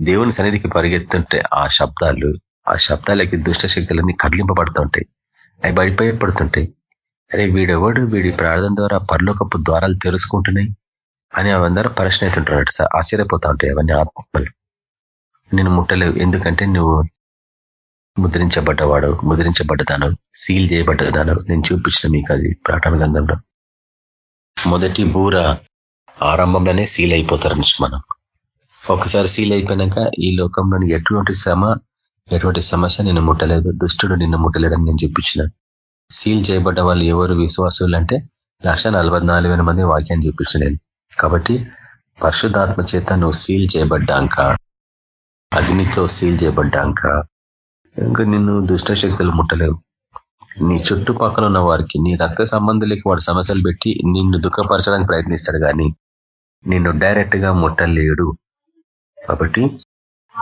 [SPEAKER 3] దేవుని సన్నిధికి పరిగెత్తుంటే ఆ శబ్దాలు ఆ శబ్దాలకి దుష్ట శక్తులన్నీ కదిలింపబడుతుంటాయి. అవి భయపడుతుంటాయి. అరే వీడెవడు? వీడి ప్రార్థన ద్వారా పర్లోకపు ద్వారాలు తెరుచుకుంటున్నాయి అని అవందరూ ప్రశ్న అవుతుంటున్నాడు ఆశ్చర్యపోతా ఉంటాయి అవన్నీ ఆత్మలు. నేను ముట్టలేవు. ఎందుకంటే నువ్వు ముద్రించబడ్డవాడు ముద్రించబడ్డదాను సీల్ చేయబడ్డదాను నేను చూపించిన మీకు అది ప్రాటన గంధంలో మొదటి బూర ఆరంభంలోనే సీల్ అయిపోతారు మనం. ఒకసారి సీల్ అయిపోయినాక ఈ లోకంలో ఎటువంటి శ్రమ ఎటువంటి సమస్య నిన్ను ముట్టలేదు దుష్టుడు నిన్ను ముట్టలేడని నేను చెప్పించిన. సీల్ చేయబడ్డ వాళ్ళు ఎవరు విశ్వాసులు అంటే లక్ష మంది వాక్యాన్ని చూపించిన నేను. కాబట్టి పరిశుద్ధాత్మ చేత నువ్వు సీల్ చేయబడ్డాక అగ్నితో సీల్ చేయబడ్డాక ఇంకా నిన్ను దుష్ట శక్తులు ముట్టలేవు. నీ చుట్టుపక్కల ఉన్న వారికి నీ రక్త సంబంధులకి వాడు సమస్యలు పెట్టి నిన్ను దుఃఖపరచడానికి ప్రయత్నిస్తాడు కానీ నిన్ను డైరెక్ట్గా ముట్టలేడు. కాబట్టి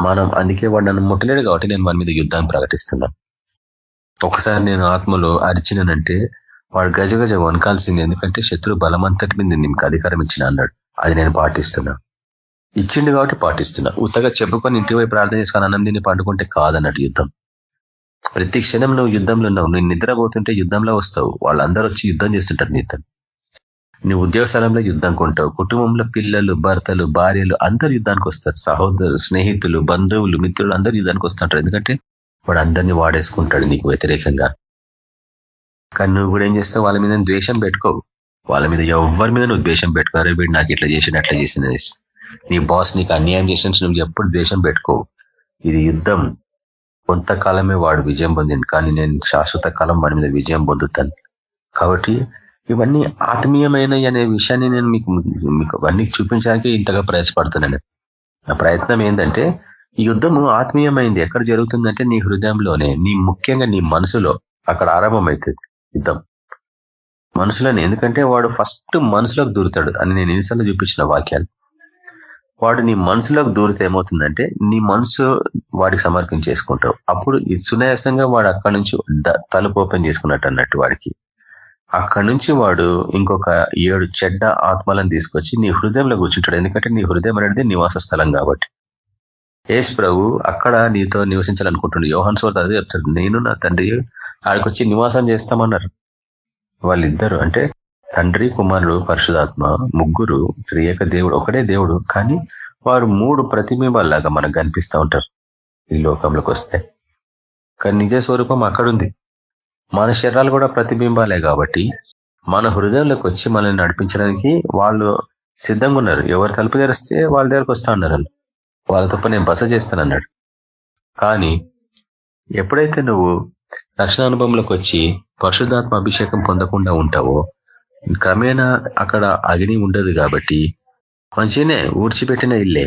[SPEAKER 3] మనం అందుకే వాడు నన్ను ముట్టలేడు కాబట్టి నేను మన మీద యుద్ధాన్ని ప్రకటిస్తున్నా. ఒకసారి నేను ఆత్మలో అరిచినానంటే వాడు గజగజ వనకాల్సింది ఎందుకంటే శత్రు బలమంతటి మీద నీకు అధికారం ఇచ్చిన అన్నాడు. అది నేను పాటిస్తున్నా. ఇచ్చిండు కాబట్టి పాటిస్తున్నా. ఉత్తగా చెప్పుకొని ఇంటి వైపు ప్రార్థన చేసుకొని అన్నం దీన్ని పండుకుంటే కాదన్నట్టు యుద్ధం. ప్రతి క్షణం నువ్వు యుద్ధంలో ఉన్నావు. నేను నిద్రపోతుంటే యుద్ధంలో వస్తావు. వాళ్ళందరూ వచ్చి యుద్ధం చేస్తుంటారు నీతో. నువ్వు ఉద్యోగ స్థలంలో యుద్ధం కొంటావు. కుటుంబంలో పిల్లలు భర్తలు భార్యలు అందరు యుద్ధానికి వస్తారు. సహోదరు స్నేహితులు బంధువులు మిత్రులు అందరూ యుద్ధానికి వస్తుంటారు. ఎందుకంటే వాడు అందరినీ వాడేసుకుంటాడు నీకు వ్యతిరేకంగా. కానీ నువ్వు కూడా ఏం చేస్తావు? వాళ్ళ మీద ద్వేషం పెట్టుకోవు. వాళ్ళ మీద ఎవరి మీద నువ్వు ద్వేషం పెట్టుకోరు వీడు నాకు ఇట్లా చేసిన అట్లా చేసిన నీ బాస్ నీకు అన్యాయం చేసిన నువ్వు ఎప్పుడు ద్వేషం పెట్టుకోవు. ఇది యుద్ధం. కొంతకాలమే వాడు విజయం పొందింది కానీ నేను శాశ్వత కాలం వాడి మీద విజయం పొందుతాను. కాబట్టి ఇవన్నీ ఆత్మీయమైన అనే విషయాన్ని నేను మీకు మీకు అవన్నీ చూపించడానికి ఇంతగా ప్రయాసపడుతున్నాను నా ప్రయత్నం ఏంటంటే ఈ యుద్ధము ఆత్మీయమైంది. ఎక్కడ జరుగుతుందంటే నీ హృదయంలోనే నీ ముఖ్యంగా నీ మనసులో అక్కడ ఆరంభమవుతుంది యుద్ధం. మనసులోనే ఎందుకంటే వాడు ఫస్ట్ మనసులోకి దూరుతాడు అని నేను ఎన్నిసార్లు చూపించిన వాక్యాలు. వాడు నీ మనసులోకి దూరితే ఏమవుతుందంటే నీ మనసు వాడికి సమర్పించేసుకుంటావు అప్పుడు సునాయాసంగా వాడు అక్కడి నుంచి తలుపు ఓపెన్ చేసుకున్నట్టు అన్నట్టు వాడికి. అక్కడి నుంచి వాడు ఇంకొక ఏడు చెడ్డ ఆత్మలను తీసుకొచ్చి నీ హృదయంలో కూర్చుంటాడు. ఎందుకంటే నీ హృదయం అనేది నివాస స్థలం కాబట్టి. ఏస్ ప్రభు అక్కడ నీతో నివసించాలనుకుంటుండే యోహన్ స్వర్త అదే చెప్తాడు. నేను నా తండ్రి ఆడికి వచ్చి నివాసం చేస్తామన్నారు. వాళ్ళిద్దరు అంటే తండ్రి కుమారుడు పరిశుధాత్మ ముగ్గురు త్రియక దేవుడు ఒకటే దేవుడు కానీ వారు మూడు ప్రతిబింబాలాగా మనకు కనిపిస్తూ ఉంటారు ఈ లోకంలోకి వస్తే. కానీ నిజ స్వరూపం అక్కడుంది. మన శరీరాలు కూడా ప్రతిబింబాలే కాబట్టి మన హృదయంలోకి వచ్చి మనల్ని నడిపించడానికి వాళ్ళు సిద్ధంగా ఉన్నారు. ఎవరు తలుపు తెరిస్తే వాళ్ళ దగ్గరకు వస్తా ఉన్నారు వాళ్ళ. తప్ప నేను బస చేస్తానన్నాడు కానీ ఎప్పుడైతే నువ్వు రక్షణ అనుభవంలోకి వచ్చి పరిశుద్ధాత్మ అభిషేకం పొందకుండా ఉంటావో క్రమేణా అక్కడ అగ్ని ఉండదు కాబట్టి మంచిగానే ఊడ్చిపెట్టిన ఇల్లే.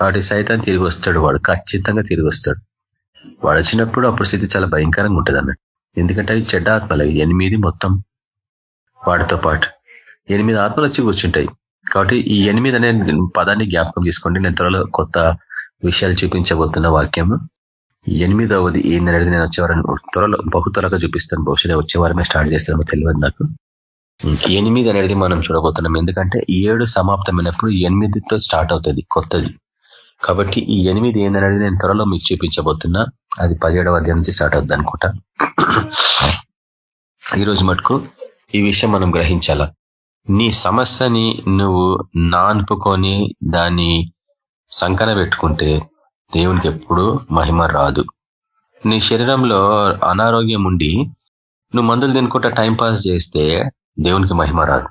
[SPEAKER 3] వాటి సైతం తిరిగి వస్తాడు. వాడు ఖచ్చితంగా తిరిగి వస్తాడు. వాడు వచ్చినప్పుడు అప్పుడు స్థితి చాలా భయంకరంగా ఉంటుంది అన్నట్టు ఎందుకంటే అవి చెడ్డ ఆత్మలు. ఎనిమిది మొత్తం. వాటితో పాటు ఎనిమిది ఆత్మలు వచ్చి కూర్చుంటాయి. కాబట్టి ఈ ఎనిమిది అనే పదాన్ని జ్ఞాపకం చేసుకోండి. నేను త్వరలో కొత్త విషయాలు చూపించబోతున్న వాక్యము. ఎనిమిదవది ఏందనేది నేను వచ్చేవారని త్వరలో బహు త్వరగా చూపిస్తాను. బహుశా వచ్చే వారమే స్టార్ట్ చేస్తాను తెలియదు నాకు. ఎనిమిది అనేది మనం చూడబోతున్నాం. ఎందుకంటే ఏడు సమాప్తమైనప్పుడు ఎనిమిదితో స్టార్ట్ అవుతుంది కొత్తది. కాబట్టి ఈ ఎనిమిది ఏందనేది నేను త్వరలో మీకు చూపించబోతున్నా. అది పదిహేడవ అధ్యాయం నుంచి స్టార్ట్ అవుద్ది అనుకుంటా. ఈరోజు మటుకు ఈ విషయం మనం గ్రహించాలా? నీ సమస్యని నువ్వు నాన్పుకొని దాన్ని సంకన పెట్టుకుంటే దేవునికి ఎప్పుడు మహిమ రాదు. నీ శరీరంలో అనారోగ్యం ఉండి నువ్వు మందులు తినుకుంటా టైంపాస్ చేస్తే దేవునికి మహిమ రాదు.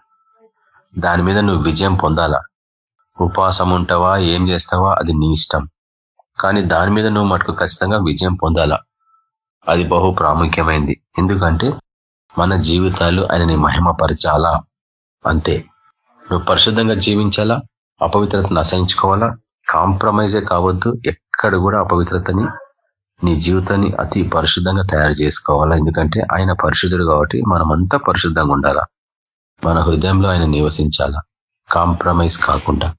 [SPEAKER 3] దాని మీద నువ్వు విజయం పొందాలా? ఉపవాసం ఉంటావా? ఏం చేస్తావా? అది నీ ఇష్టం. కానీ దాని మీద నువ్వు మటుకు ఖచ్చితంగా విజయం పొందాలా? అది బహు ప్రాముఖ్యమైంది. ఎందుకంటే మన జీవితాలు ఆయనని మహిమపరచాలా? అంతే. నువ్వు పరిశుద్ధంగా జీవించాలా? అపవిత్రతను అసహించుకోవాలా? కాంప్రమైజే కావద్దు. ఎక్కడ కూడా అపవిత్రతని నీ జీవితాన్ని అతి పరిశుద్ధంగా తయారు చేసుకోవాలా? ఎందుకంటే ఆయన పరిశుద్ధుడు కాబట్టి మనమంతా పరిశుద్ధంగా ఉండాలా? మన హృదయంలో ఆయన నివసించాలా? కాంప్రమైజ్ కాకుండా.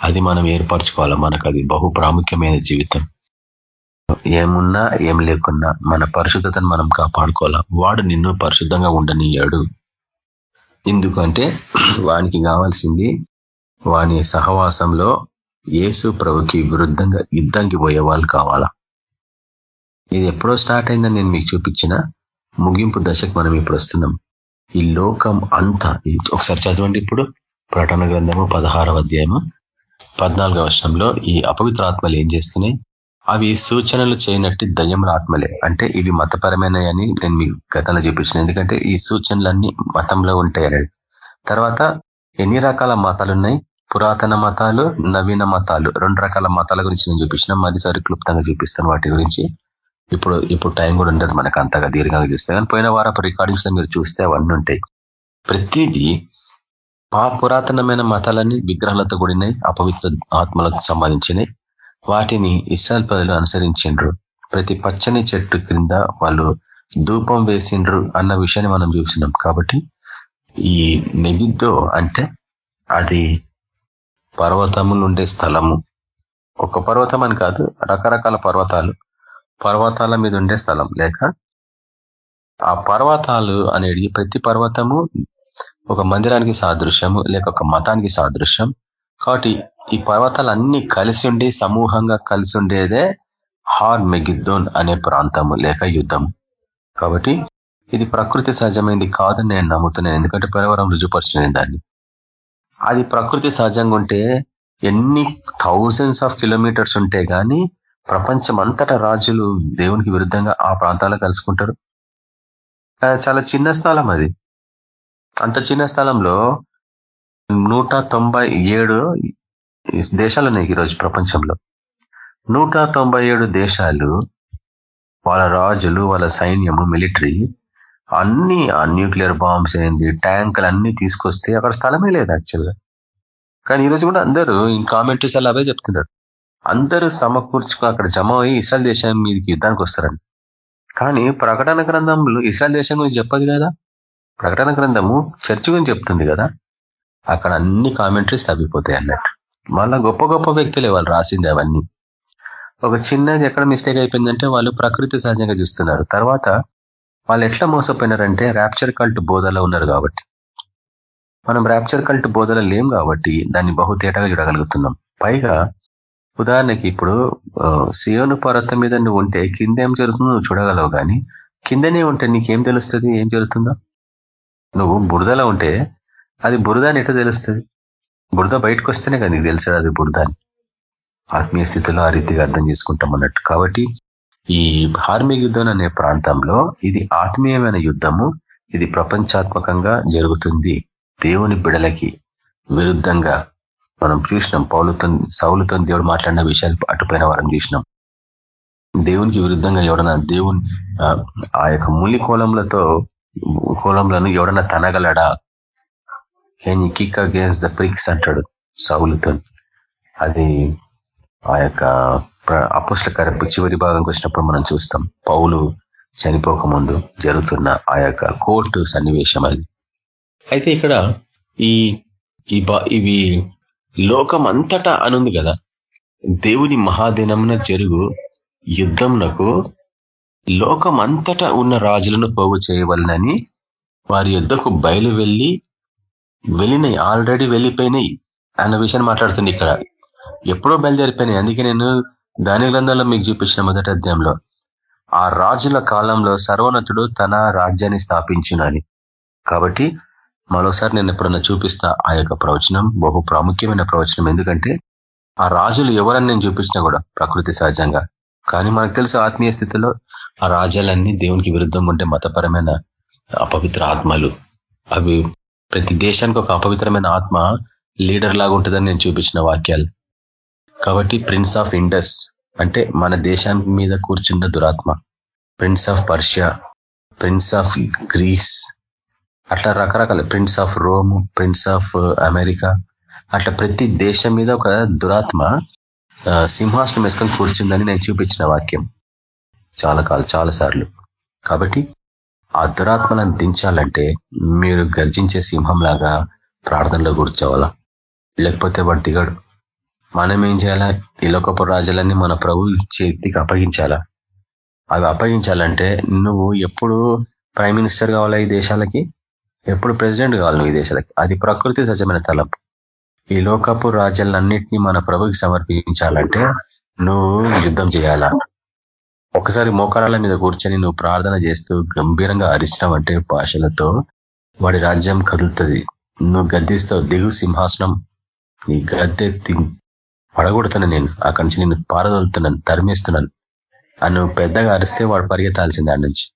[SPEAKER 3] అది మనం ఏర్పరచుకోవాలా? మనకు అది బహు ప్రాముఖ్యమైన జీవితం. ఏమున్నా ఏం లేకున్నా మన పరిశుద్ధతను మనం కాపాడుకోవాలా? వాడు నిన్ను పరిశుద్ధంగా ఉండనియాడు. ఎందుకంటే వానికి కావాల్సింది వాని సహవాసంలో యేసు ప్రభుకి విరుద్ధంగా యుద్ధానికి పోయే వాళ్ళు కావాలా? ఇది ఎప్పుడో స్టార్ట్ అయిందని నేను మీకు చూపించిన ముగింపు దశకు మనం ఇప్పుడు వస్తున్నాం. ఈ లోకం అంతా ఒకసారి చదవండి ఇప్పుడు. ప్రకటన గ్రంథము పదహారవ అధ్యాయము పద్నాలుగవ వర్షంలో ఈ అపవిత్ర ఆత్మలు ఏం చేస్తున్నాయి? అవి సూచనలు చేయనట్టు దయ్యముల ఆత్మలే అంటే ఇవి మతపరమైనయని నేను మీకు గతంలో చూపించిన. ఎందుకంటే ఈ సూచనలన్నీ మతంలో ఉంటాయి అనేది తర్వాత ఎన్ని రకాల మతాలు ఉన్నాయి పురాతన మతాలు నవీన మతాలు. రెండు రకాల మతాల గురించి నేను చూపించిన. మరిసారి క్లుప్తంగా చూపిస్తాను వాటి గురించి. ఇప్పుడు ఇప్పుడు టైం కూడా ఉండదు మనకు అంతగా దీర్ఘంగా చూస్తే. కానీ పోయిన వారపు రికార్డింగ్స్లో మీరు చూస్తే అవన్నీ ఉంటాయి. ప్రతిదీ పా పురాతనమైన మతాలన్నీ విగ్రహాలతో కూడినాయి అపవిత్ర ఆత్మలకు సంబంధించినాయి వాటిని ఇస్రాయల్ ప్రజలు అనుసరించిండ్రు. ప్రతి పచ్చని చెట్టు క్రింద వాళ్ళు ధూపం వేసిండ్రు అన్న విషయాన్ని మనం చూసినాం. కాబట్టి ఈ నెగిద్దో అంటే అది పర్వతములు ఉండే స్థలము. ఒక పర్వతం అని కాదు రకరకాల పర్వతాలు. పర్వతాల మీద ఉండే స్థలం. లేక ఆ పర్వతాలు అనేది ప్రతి పర్వతము ఒక మందిరానికి సాదృశ్యము లేక ఒక మతానికి సాదృశ్యం. కాబట్టి ఈ పర్వతాలు అన్ని కలిసి ఉండి సమూహంగా కలిసి ఉండేదే హార్ మెగిద్దోన్ అనే ప్రాంతము లేక యుద్ధం. కాబట్టి ఇది ప్రకృతి సహజమైంది కాదని నేను నమ్ముతున్నాను. ఎందుకంటే పరివారం రుజుపరుచున్నాను దాన్ని. అది ప్రకృతి సహజంగా ఉంటే ఎన్ని థౌజండ్స్ ఆఫ్ కిలోమీటర్స్ ఉంటే కానీ ప్రపంచం అంతటా రాజులు దేవునికి విరుద్ధంగా ఆ ప్రాంతాల్లో కలుసుకుంటారు. చాలా చిన్న స్థలం అది. అంత చిన్న స్థలంలో నూట తొంభై ఏడు దేశాలు ఉన్నాయి ఈరోజు ప్రపంచంలో. నూట తొంభై ఏడు దేశాలు వాళ్ళ రాజులు వాళ్ళ సైన్యము మిలిటరీ అన్ని ఆ న్యూక్లియర్ బాంబ్స్ ఏంది ట్యాంకులు అన్ని తీసుకొస్తే అక్కడ స్థలమే లేదు యాక్చువల్గా. కానీ ఈరోజు కూడా అందరూ కామెంటరీస్ అలా అవే చెప్తున్నారు. అందరూ సమకూర్చుకు అక్కడ జమ అయ్యి ఇస్రాయల్ దేశం మీదకి యుద్ధానికి వస్తారని కానీ ప్రకటన గ్రంథంలో ఇస్రాయల్ దేశం గురించి చెప్పదు కదా? ప్రకటన గ్రంథము చర్చ్ గురించి చెప్తుంది కదా? అక్కడ అన్ని కామెంటరీస్ తగ్గిపోతాయి అన్నట్టు. మళ్ళా గొప్ప గొప్ప వ్యక్తులే వాళ్ళు రాసింది అవన్నీ. ఒక చిన్నది ఎక్కడ మిస్టేక్ అయిపోయిందంటే వాళ్ళు ప్రకృతి సహజంగా చూస్తున్నారు. తర్వాత వాళ్ళు ఎట్లా మోసపోయినారంటే ర్యాప్చర్ కల్ట్ బోధలో ఉన్నారు కాబట్టి. మనం ర్యాప్చర్ కల్ట్ బోధలో లేం కాబట్టి దాన్ని బహుతేటగా చూడగలుగుతున్నాం. పైగా ఉదాహరణకి ఇప్పుడు సియోను పర్వతం మీద నువ్వు ఉంటే కింద ఏం జరుగుతుందో నువ్వు చూడగలవు కానీ కిందనే ఉంటే నీకేం తెలుస్తుంది? ఏం జరుగుతుందో? నువ్వు బురదలో ఉంటే అది బురద అని ఎట్లా తెలుస్తుంది? బురద బయటకు వస్తేనే కదా నీకు తెలుసు అది బురద అని. ఆత్మీయ స్థితిలో ఆ రీతిగా అర్థం చేసుకుంటాం అన్నట్టు. కాబట్టి ఈ హార్మిక యుద్ధం అనే ప్రాంతంలో ఇది ఆత్మీయమైన యుద్ధము ఇది ప్రపంచాత్మకంగా జరుగుతుంది. దేవుని బిడలకి విరుద్ధంగా మనం చూసినాం పౌలతో సౌలుతో దేవుడు మాట్లాడిన విషయాలు అటుపోయిన వారం చూసినాం. దేవునికి విరుద్ధంగా ఎవడన్నా దేవుని ఆ యొక్క ములి కోలంలతో కోలంలను ఎవడన్నా తనగలడా? Can you kick against the pricks అంటాడు సౌలుతో. అది ఆ యొక్క అపుష్ల కరపు చివరి భాగంకి వచ్చినప్పుడు మనం చూస్తాం. పౌలు చనిపోకముందు జరుగుతున్న ఆ యొక్క కోర్టు సన్నివేశం అది. అయితే ఇక్కడ ఈ ఇవి లోకం అంతటా అనుంది కదా. దేవుని మహాదినమున జరుగు యుద్ధంనకు లోకం అంతటా ఉన్న రాజులను పోగు చేయవలనని వారి యుద్ధకు బయలు వెళ్ళి వెళ్ళినాయి ఆల్రెడీ వెళ్ళిపోయినాయి అన్న విషయాన్ని మాట్లాడుతుంది ఇక్కడ. ఎప్పుడో బయలుదేరిపోయినాయి. అందుకే నేను దాని గ్రంథంలో మీకు చూపించిన మొదటి అధ్యాయంలో. ఆ రాజుల కాలంలో సర్వోన్నతుడు తన రాజ్యాన్ని స్థాపించునని. కాబట్టి మరోసారి నేను ఎప్పుడన్నా చూపిస్తా ఆ యొక్క ప్రవచనం బహు ప్రాముఖ్యమైన ప్రవచనం. ఎందుకంటే ఆ రాజులు ఎవరని నేను చూపించినా కూడా ప్రకృతి సహజంగా. కానీ మనకు తెలుసు ఆత్మీయ స్థితిలో ఆ రాజ్యాలన్నీ దేవునికి విరుద్ధం ఉంటే మతపరమైన అపవిత్ర ఆత్మలు. అవి ప్రతి దేశానికి ఒక అపవిత్రమైన ఆత్మ లీడర్ లాగా ఉంటుందని నేను చూపించిన వాక్యాలు. కాబట్టి ప్రిన్స్ ఆఫ్ ఇండస్ అంటే మన దేశానికి మీద కూర్చున్న దురాత్మ. Prince of Persia prince of Greece అట్లా రకరకాల prince of Rome prince of America అట్లా ప్రతి దేశం మీద ఒక దురాత్మ సింహాసనం వేసుకొని కూర్చుందని నేను చూపించిన వాక్యం. చాలా కాలం చాలా సార్లు. కాబట్టి ఆ దురాత్మలను దించాలంటే మీరు గర్జించే సింహం లాగా ప్రార్థనలో కూర్చోవాలా? లేకపోతే వాడు దిగడు. మనం ఏం చేయాలా? ఈ లోకపు రాజులన్నీ మన ప్రభు చేతికి అప్పగించాలా? అవి అప్పగించాలంటే నువ్వు ఎప్పుడు ప్రైమ్ మినిస్టర్ కావాలా ఈ దేశాలకి? ఎప్పుడు ప్రెసిడెంట్ కావాలి నువ్వు ఈ దేశాలకి? అది ప్రకృతి సహజమైన తలంపు. ఈ లోకపు రాజ్యాలన్నింటినీ మన ప్రభుకి సమర్పించాలంటే నువ్వు యుద్ధం చేయాలా? ఒకసారి మోకారాల మీద కూర్చొని నువ్వు ప్రార్థన చేస్తూ గంభీరంగా అరిచినావంటే భాషలతో వాడి రాజ్యం కదులుతుంది. నువ్వు గద్దిస్తావు దిగు సింహాసనం నీ గద్దె పడగొడుతున్నాను నేను. అక్కడి నుంచి నేను పారదొలుతున్నాను తరిమేస్తున్నాను. అని నువ్వు పెద్దగా అరిస్తే వాడు పరిగెత్తాల్సింది ఆడి నుంచి.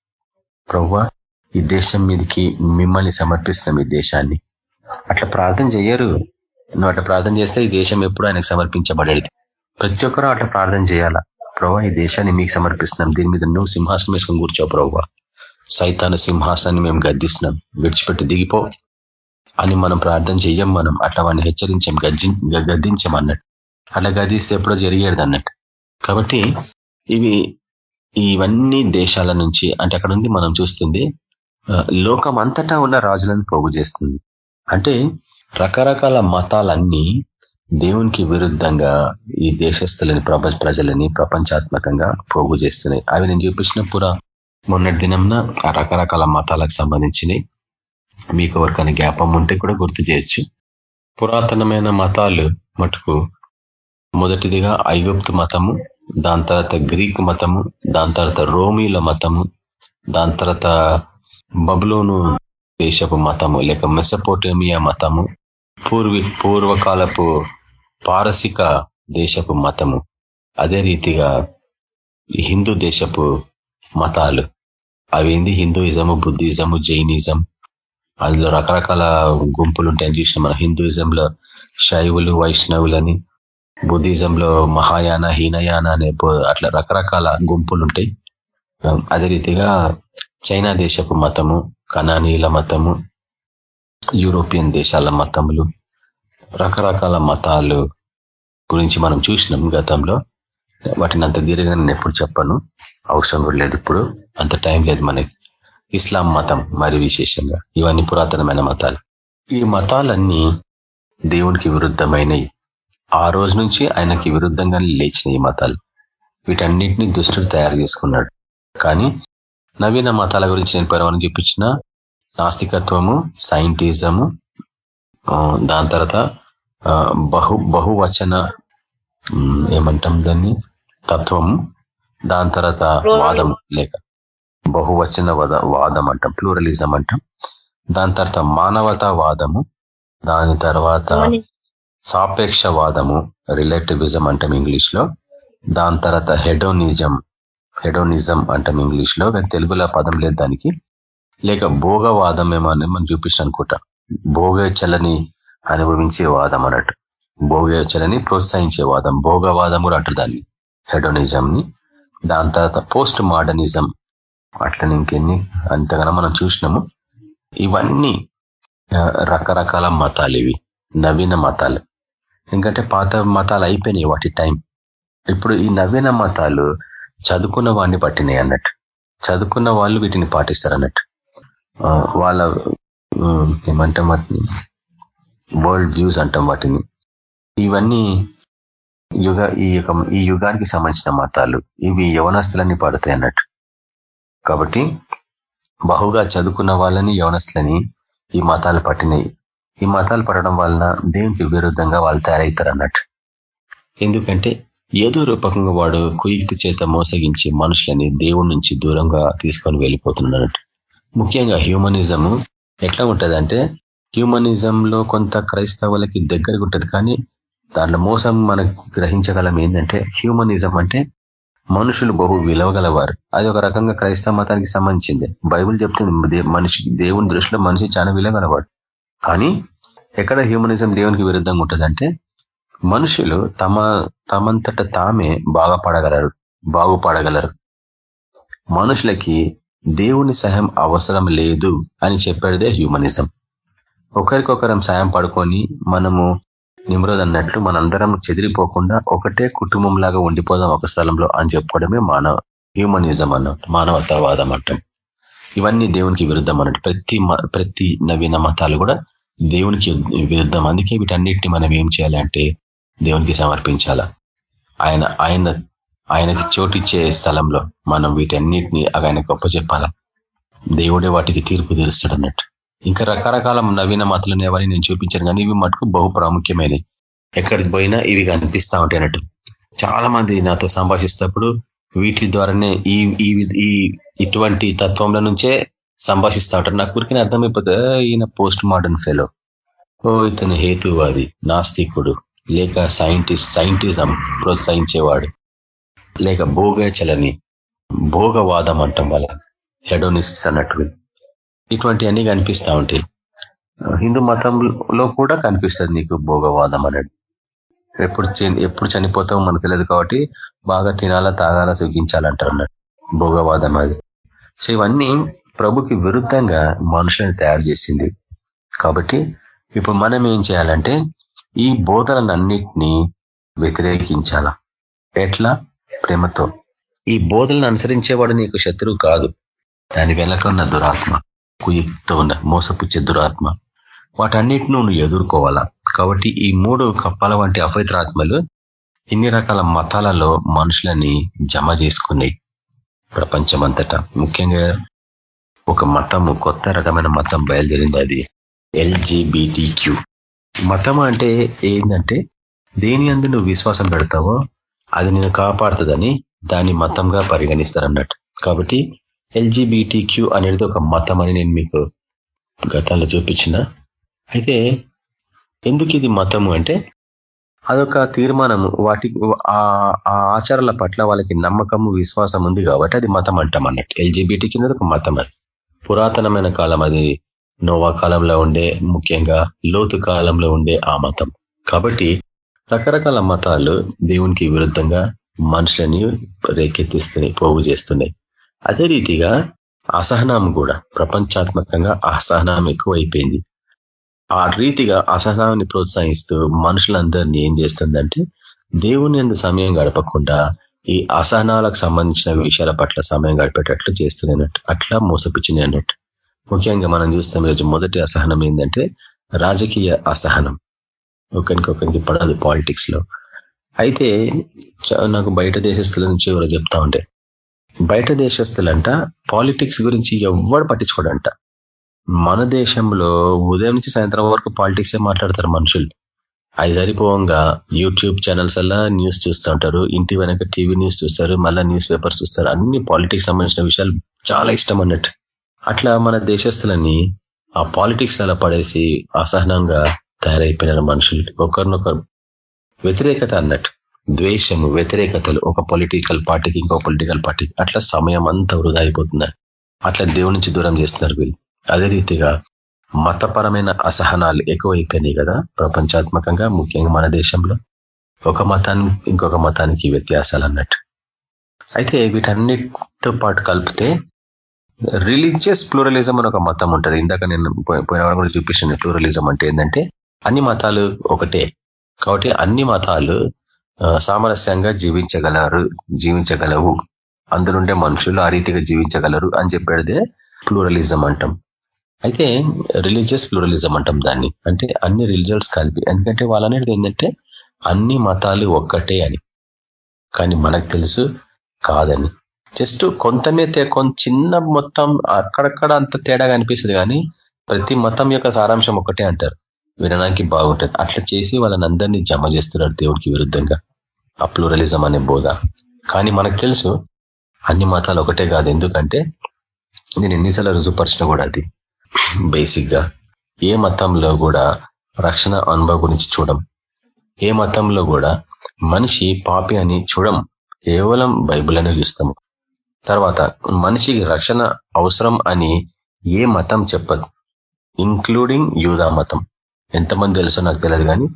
[SPEAKER 3] ప్రవ్వా ఈ దేశం మీదకి మిమ్మల్ని సమర్పిస్తున్నాం ఈ దేశాన్ని. అట్లా ప్రార్థన చేయరు నువ్వు అట్లా ప్రార్థన చేస్తే ఈ దేశం ఎప్పుడు ఆయనకు సమర్పించబడేది. ప్రతి ఒక్కరూ అట్లా ప్రార్థన చేయాలా? ప్రభావ ఈ దేశాన్ని మీకు సమర్పిస్తున్నాం. దీని మీద నువ్వు సింహాసనం వేసుకొని కూర్చో ప్రభావ సైతాన సింహాసనాన్ని మేము గద్దిస్తున్నాం. విడిచిపెట్టి దిగిపో. అని మనం ప్రార్థన చెయ్యం మనం. అట్లా వాడిని హెచ్చరించాం. గద్ది గద్దించాం అన్నట్టు. అట్లా గదిస్తే ఎప్పుడో జరిగేది అన్నట్టు. కాబట్టి ఇవి ఇవన్నీ దేశాల నుంచి అంటే అక్కడ ఉంది మనం చూస్తుంది లోకం అంతటా ఉన్న రాజులను పోగు చేస్తుంది. అంటే రకరకాల మతాలన్నీ దేవునికి విరుద్ధంగా ఈ దేశస్తులని ప్రజలని ప్రపంచాత్మకంగా పోగు చేస్తున్నాయి. అవి నేను చూపించిన పురా మొన్నటి దినంన ఆ రకరకాల మతాలకు సంబంధించినవి మీకు ఎవరికైనా జ్ఞాపం ఉంటే కూడా గుర్తు చేయొచ్చు. పురాతనమైన మతాలు మటుకు మొదటిదిగా ఐగుప్తు మతము దాని తర్వాత గ్రీకు మతము దాని తర్వాత రోమీల మతము దాని తర్వాత బబులోను దేశపు మతము లేక మెసపోటేమియా మతము పూర్వి పూర్వకాలపు పారసిక దేశపు మతము. అదే రీతిగా హిందూ దేశపు మతాలు. అవేంది హిందూయిజము బుద్ధిజము జైనిజం. అందులో రకరకాల గుంపులు ఉంటాయని చూసిన మన. హిందూయిజంలో శైవులు వైష్ణవులని బుద్ధిజంలో మహాయాన హీనయాన అనే అట్లా రకరకాల గుంపులు ఉంటాయి అదే రీతిగా చైనా దేశపు మతము కనానీయుల మతము యూరోపియన్ దేశాల మతములు రకరకాల మతాలు గురించి మనం చూసినాం గతంలో. వాటిని అంత దీర్ఘంగా నేను ఎప్పుడు చెప్పను. అవసరం కూడా లేదు ఇప్పుడు. అంత టైం లేదు మనకి. ఇస్లాం మతం మరి విశేషంగా. ఇవన్నీ పురాతనమైన మతాలు. ఈ మతాలన్నీ దేవునికి విరుద్ధమైనవి ఆ రోజు నుంచి ఆయనకి విరుద్ధంగా లేచిన ఈ మతాలు. వీటన్నిటిని దుష్టుడు తయారు చేసుకున్నాడు. కానీ నవీన మతాల గురించి నేను పరమని చూపించిన నాస్తికత్వము సైంటిజము దాని తర్వాత బహు బహువచన ఏమంటాం దాన్ని? తత్వము దాని తర్వాత వాదము లేక బహువచన వాదం అంటాం ప్లూరలిజం అంటాం. దాని తర్వాత మానవతా వాదము దాని తర్వాత సాపేక్షవాదము రిలేటివిజం అంటాం ఇంగ్లీష్లో దాని తర్వాత హెడోనిజం హెడోనిజం అంటాం ఇంగ్లీష్లో కానీ తెలుగులో పదం లేదు దానికి. లేక భోగవాదం ఏమని మనం చూపిస్తాం అనుకుంటా. భోగచలని అనుభవించే వాదం అన్నట్టు. భోగచలని ప్రోత్సహించే వాదం. భోగవాదం కూడా అంటారు దాన్ని. హెడోనిజం ని దాని తర్వాత పోస్ట్ మోడర్నిజం అట్లని ఇంకెన్ని అంతగానో మనం చూసినాము. ఇవన్నీ రకరకాల మతాలు ఇవి. నవీన మతాలు. ఎందుకంటే పాత మతాలు అయిపోయినాయి వాటి టైం. ఇప్పుడు ఈ నవీన మతాలు చదువుకున్న వాడిని పట్టినాయి అన్నట్టు. చదువుకున్న వాళ్ళు వీటిని పాటిస్తారు అన్నట్టు వాళ్ళ ఏమంటాం వాటిని? వరల్డ్ వ్యూస్ అంటాం వాటిని. ఇవన్నీ యుగ ఈ యొక్క ఈ యుగానికి సంబంధించిన మతాలు. ఇవి యవనస్తులన్నీ పడతాయి అన్నట్టు. కాబట్టి బహుగా చదువుకున్న వాళ్ళని యవనస్తులని ఈ మతాలు పట్టినాయి. ఈ మతాలు పడడం వలన దేవునికి విరుద్ధంగా వాళ్ళు తయారవుతారు అన్నట్టు ఎందుకంటే ఏదో రూపకంగా వాడు కుయుక్తి చేత మోసగించి మనుషులని దేవుడి నుంచి దూరంగా తీసుకొని వెళ్ళిపోతున్నాడు ముఖ్యంగా హ్యూమనిజము ఎట్లా ఉంటుందంటే హ్యూమనిజం లో కొంత క్రైస్తవులకి దగ్గరగా ఉంటుంది కానీ దాంట్లో మోసం మనకు గ్రహించగలం ఏంటంటే హ్యూమనిజం అంటే మనుషులు బహు విలువగలవారు. అది ఒక రకంగా క్రైస్తవ మతానికి సంబంధించింది. బైబుల్ చెప్తుంది మనిషి దేవుని దృష్టిలో మనిషి చాలా విలువగలవాడు. కానీ ఎక్కడ హ్యూమనిజం దేవునికి విరుద్ధంగా ఉంటుందంటే మనుషులు తమ తమంతట తామే బాగుపడగలరు బాగుపడగలరు. మనుషులకి దేవుని సహాయం అవసరం లేదు అని చెప్పేదే హ్యూమనిజం. ఒకరికొకరం సాయం పడుకొని మనము నిమ్రోద్ అన్నట్లు మనందరం చెదిరిపోకుండా ఒకటే కుటుంబం లాగా ఉండిపోదాం ఒక స్థలంలో అని చెప్పుకోవడమే మానవ హ్యూమనిజం అన్నట్టు మానవతావాదం అంటాం. ఇవన్నీ దేవునికి విరుద్ధం అన్నట్టు. ప్రతి ప్రతి నవీన మతాలు కూడా దేవునికి విరుద్ధం. అందుకే వీటన్నిటిని మనం ఏం చేయాలంటే దేవునికి సమర్పించాల? ఆయన ఆయన ఆయనకి చోటిచ్చే స్థలంలో మనం వీటన్నిటిని ఆయన గొప్ప చెప్పాల? దేవుడే వాటికి తీర్పు తీరుస్తాడు అన్నట్టు ఇంకా రకరకాల నవీన మతలు ఎవరిని నేను చూపించాను కానీ ఇవి మటుకు బహు ప్రాముఖ్యమైనవి. ఎక్కడికి పోయినా ఇవి కనిపిస్తూ ఉంటాయి అన్నట్టు. చాలా మంది నాతో సంభాషిస్తప్పుడు వీటి ద్వారానే ఈ ఈ ఇటువంటి తత్వంలో నుంచే సంభాషిస్తా ఉంటారు. నాకు ఊరికి అర్థమైపోతుంది ఈయన పోస్ట్ మోడర్న్ ఫెలో. ఓ ఇతను హేతువాది నాస్తికుడు. లేక సైంటిస్ట్ సైంటిజం ప్రోత్సహించేవాడు. లేక భోగచలని భోగవాదం అంటాం వాళ్ళ హెడోనిస్ట్స్ అన్నట్టు. ఇటువంటి అన్ని కనిపిస్తూ ఉంటాయి హిందూ మతంలో కూడా కనిపిస్తుంది నీకు భోగవాదం అనేది. ఎప్పుడు ఎప్పుడు చనిపోతామో మనకు తెలియదు కాబట్టి బాగా తినాలా తాగాల సుఖించాలంటారు అన్నట్టు. భోగవాదం అది. సో ఇవన్నీ ప్రభుకి విరుద్ధంగా మనుషులను తయారు చేసింది. కాబట్టి ఇప్పుడు మనం ఏం చేయాలంటే ఈ బోధనలన్నిటినీ వ్యతిరేకించాల? ఎట్లా? ప్రేమతో. ఈ బోధనలు అనుసరించేవాడు నీకు శత్రువు కాదు. దాని వెనక ఉన్న దురాత్మ కుయుక్తితో ఉన్న మోసపుచ్చే దురాత్మ వాటన్నిటిని నువ్వు ఎదుర్కోవాలా? కాబట్టి ఈ మూడు కప్పాల వంటి అపవిత్రాత్మలు ఇన్ని రకాల మతాలలో మనుషులని జమ చేసుకున్నాయి ప్రపంచమంతటా. ముఖ్యంగా ఒక మతము కొత్త రకమైన మతం బయలుదేరింది అది. ఎల్జీబీటీక్యూ మతం అంటే ఏంటంటే దేని అందు నువ్వు విశ్వాసం పెడతావో అది నేను కాపాడుతుందని దాన్ని మతంగా పరిగణిస్తారన్నట్టు. కాబట్టి ఎల్జీబీటీక్యూ అనేది ఒక మతం అని నేను మీకు గతంలో చూపించిన. అయితే ఎందుకు ఇది మతము అంటే అదొక తీర్మానము. వాటి ఆ ఆచారాల పట్ల వాళ్ళకి నమ్మకము విశ్వాసం ఉంది కాబట్టి అది మతం అంటాం అన్నట్టు. ఎల్జీబీటీకి ఒక మతం అది పురాతనమైన కాలం అది నోవా కాలంలో ఉండే ముఖ్యంగా లోతు కాలంలో ఉండే ఆ మతం. కాబట్టి రకరకాల మతాలు దేవునికి విరుద్ధంగా మనుషులని రేకెత్తిస్తున్నాయి పోగు చేస్తున్నాయి. అదే రీతిగా అసహనం కూడా ప్రపంచాత్మకంగా అసహనం ఎక్కువైపోయింది. ఆ రీతిగా అసహనాన్ని ప్రోత్సహిస్తూ మనుషులందరినీ ఏం చేస్తుందంటే దేవుని ఎందు సమయం గడపకుండా ఈ అసహనాలకు సంబంధించిన విషయాల పట్ల సమయం గడిపేటట్లు చేస్తున్నాయి అట్లా మోసపించినాయి అన్నట్టు. ముఖ్యంగా మనం చూస్తాం ఈరోజు మొదటి అసహనం ఏంటంటే రాజకీయ అసహనం. ఒకరికొకరికి పడదు పాలిటిక్స్లో. అయితే నాకు బయట దేశస్తుల నుంచి ఎవరో చెప్తా ఉండే బయట దేశస్తులంట పాలిటిక్స్ గురించి ఎవ్వరు పట్టించుకోడంట. మన దేశంలో ఉదయం నుంచి సాయంత్రం వరకు పాలిటిక్సే మాట్లాడతారు మనుషులు. అది సరిపోవంగా యూట్యూబ్ ఛానల్స్ అలా న్యూస్ చూస్తూ ఉంటారు ఇంటి వెనక టీవీ న్యూస్ చూస్తారు మళ్ళీ న్యూస్ పేపర్స్ చూస్తారు అన్ని పాలిటిక్స్ సంబంధించిన విషయాలు చాలా ఇష్టం అన్నట్టు. అట్లా మన దేశస్తులని ఆ పాలిటిక్స్ అలా పడేసి అసహనంగా తయారైపోయినారు మనుషులు. ఒకరినొకరు వ్యతిరేకత అన్నట్టు. ద్వేషము వ్యతిరేకతలు ఒక పొలిటికల్ పార్టీకి ఇంకో పొలిటికల్ పార్టీకి అట్లా సమయం అంతా వృధా అయిపోతున్నారు అట్లా దేవుడి నుంచి దూరం చేస్తున్నారు వీళ్ళు. అదే రీతిగా మతపరమైన అసహనాలు ఎక్కువైపోయినాయి కదా ప్రపంచాత్మకంగా ముఖ్యంగా మన దేశంలో. ఒక మతానికి ఇంకొక మతానికి వ్యత్యాసాలు అన్నట్టు. అయితే వీటన్నిటితో పాటు కలిపితే రిలీజియస్ ప్లూరలిజం అని ఒక మతం ఉంటుంది. ఇందాక నేను పోయిన వారు కూడా చూపించిన ప్లూరలిజం అంటే ఏంటంటే అన్ని మతాలు ఒకటే. కాబట్టి అన్ని మతాలు సామరస్యంగా జీవించగలరు జీవించగలవు. అందులోండే మనుషులు ఆ రీతిగా జీవించగలరు అని చెప్పేదే ప్లూరలిజం అంటాం. అయితే రిలీజియస్ ప్లూరలిజం అంటాం దాన్ని. అంటే అన్ని రిలీజియన్స్ కలిపి. ఎందుకంటే వాళ్ళనేది ఏంటంటే అన్ని మతాలు ఒక్కటే అని. కానీ మనకు తెలుసు కాదని. జస్ట్ కొంతనే కొంత చిన్న మొత్తం అక్కడక్కడ అంత తేడాగా అనిపిస్తుంది కానీ ప్రతి మతం యొక్క సారాంశం ఒకటే అంటారు. వినడానికి బాగుంటుంది. అట్లా చేసి వాళ్ళని అందరినీ జమ చేస్తున్నారు దేవుడికి విరుద్ధంగా. ఆ ప్లూరలిజం అనే బోధ. కానీ మనకు తెలుసు అన్ని మతాలు ఒకటే కాదు. ఎందుకంటే నేను ఎన్నిసార్లు రుజుపరిచిన కూడా అది. బేసిక్గా ఏ మతంలో కూడా రక్షణ అనుభవం గురించి చూడం. ఏ మతంలో కూడా మనిషి పాపి అని చూడం. కేవలం బైబిల్ అనే చూస్తాము. తర్వాత మనిషికి రక్షణ అవసరం అని ఏ మతం చెప్పదు. ఇంక్లూడింగ్ యూదా మతం. ఎంతమంది తెలుసో నాకు తెలియదు కానీ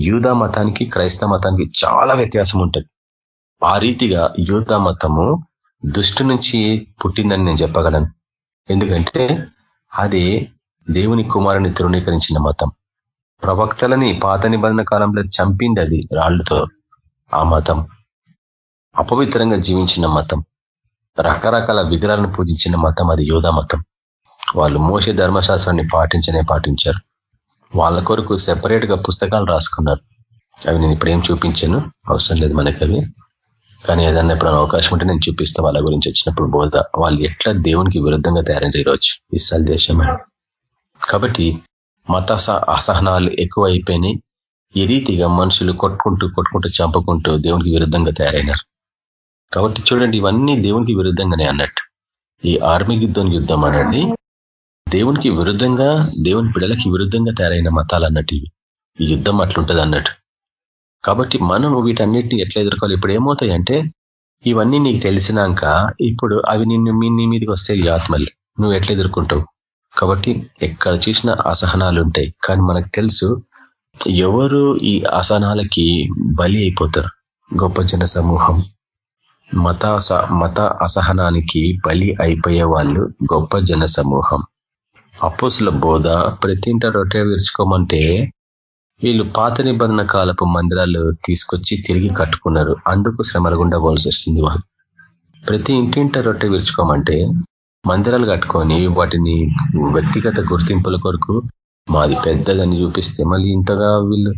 [SPEAKER 3] యూదా మతానికి క్రైస్తవ మతానికి చాలా వ్యత్యాసం ఉంటుంది. ఆ రీతిగా యూదా మతము దుష్టి నుంచి పుట్టిందని నేను చెప్పగలను. ఎందుకంటే అది దేవుని కుమారుని తృణీకరించిన మతం. ప్రవక్తలని పాత నిబంధన కాలంలో చంపింది అది రాళ్ళతో ఆ మతం. అపవిత్రంగా జీవించిన మతం. రకరకాల విగ్రహాలను పూజించిన మతం అది యోధా మతం. వాళ్ళు మోసే ధర్మశాస్త్రాన్ని పాటించనే పాటించారు. వాళ్ళ కొరకు సెపరేట్గా పుస్తకాలు రాసుకున్నారు. అవి నేను ఇప్పుడేం చూపించాను? అవసరం లేదు మనకి అవి. కానీ ఏదన్నా ఎప్పుడైనా అవకాశం ఉంటే నేను చూపిస్తా. వాళ్ళ గురించి వచ్చినప్పుడు బోధ. వాళ్ళు ఎట్లా దేవునికి విరుద్ధంగా తయారైంది ఈరోజు ఇస్రాయల్ దేశమే కాబట్టి మత అసహనాలు ఎక్కువ అయిపోయినాయి ఈ రీతిగా మనుషులు కొట్టుకుంటూ కొట్టుకుంటూ చంపుకుంటూ దేవునికి విరుద్ధంగా తయారైనారు. కాబట్టి చూడండి ఇవన్నీ దేవునికి విరుద్ధంగానే అన్నట్టు. ఈ ఆర్మీ యుద్ధం యుద్ధం అనేది దేవునికి విరుద్ధంగా దేవుని పిల్లలకి విరుద్ధంగా తయారైన మతాలు అన్నట్టు ఇవి. ఈ యుద్ధం అట్లుంటది అన్నట్టు. కాబట్టి మనం వీటన్నిటిని ఎట్లా ఎదుర్కోవాలి? ఇప్పుడు ఏమవుతాయంటే ఇవన్నీ నీకు తెలిసినాక ఇప్పుడు అవి నిన్ను మీ నీ మీదకి వస్తే ఈ ఆత్మలు. నువ్వు ఎట్లా ఎదుర్కొంటావు? కాబట్టి ఎక్కడ చూసినా అసహనాలు ఉంటాయి. కానీ మనకు తెలుసు ఎవరు ఈ అసహనాలకి బలి అయిపోతారు. గొప్ప జన సమూహం. మత మత అసహనానికి బలి అయిపోయే వాళ్ళు గొప్ప జన సమూహం అపోసుల బోధ ప్రతింట రొట్టె విరుచుకోమంటే వీళ్ళు పాత నిబంధన కాలపు మందిరాలు తీసుకొచ్చి తిరిగి కట్టుకున్నారు. అందుకు శ్రమలు గుండా పోవాల్సి వస్తుంది వాళ్ళు. ప్రతి ఇంటింట రొట్టె విరుచుకోమంటే మందిరాలు కట్టుకొని వాటిని వ్యక్తిగత గుర్తింపుల కొరకు మాది పెద్దదని చూపిస్తే మళ్ళీ ఇంతగా వీళ్ళు